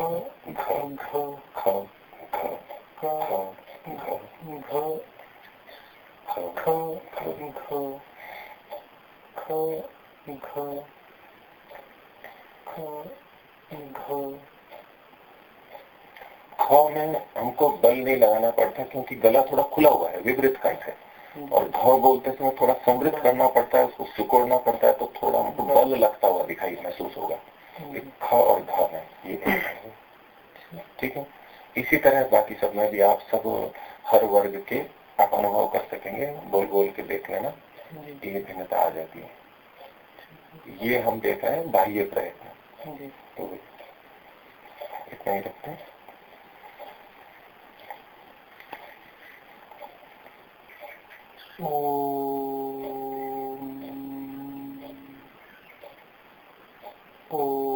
घ क घ ख घ घ। ख में हमको बल नहीं लगाना पड़ता क्योंकि गला थोड़ा खुला हुआ है विपरीत कंठ है। और घ बोलते समय थोड़ा समृद्ध करना पड़ता है उसको सुकोड़ना पड़ता है तो थोड़ा हमको बल लगता हुआ दिखाई महसूस होगा। ख और घ में ये ठीक है? इसी तरह बाकी सब में भी आप सब हर वर्ग के आप अनुभव कर सकेंगे बोल बोल के देख लेना ये भिन्नता आ जाती है। ये हम देख रहे हैं बाह्य प्रयत्न। तो इतना ही रखते हैं। ओ ओम।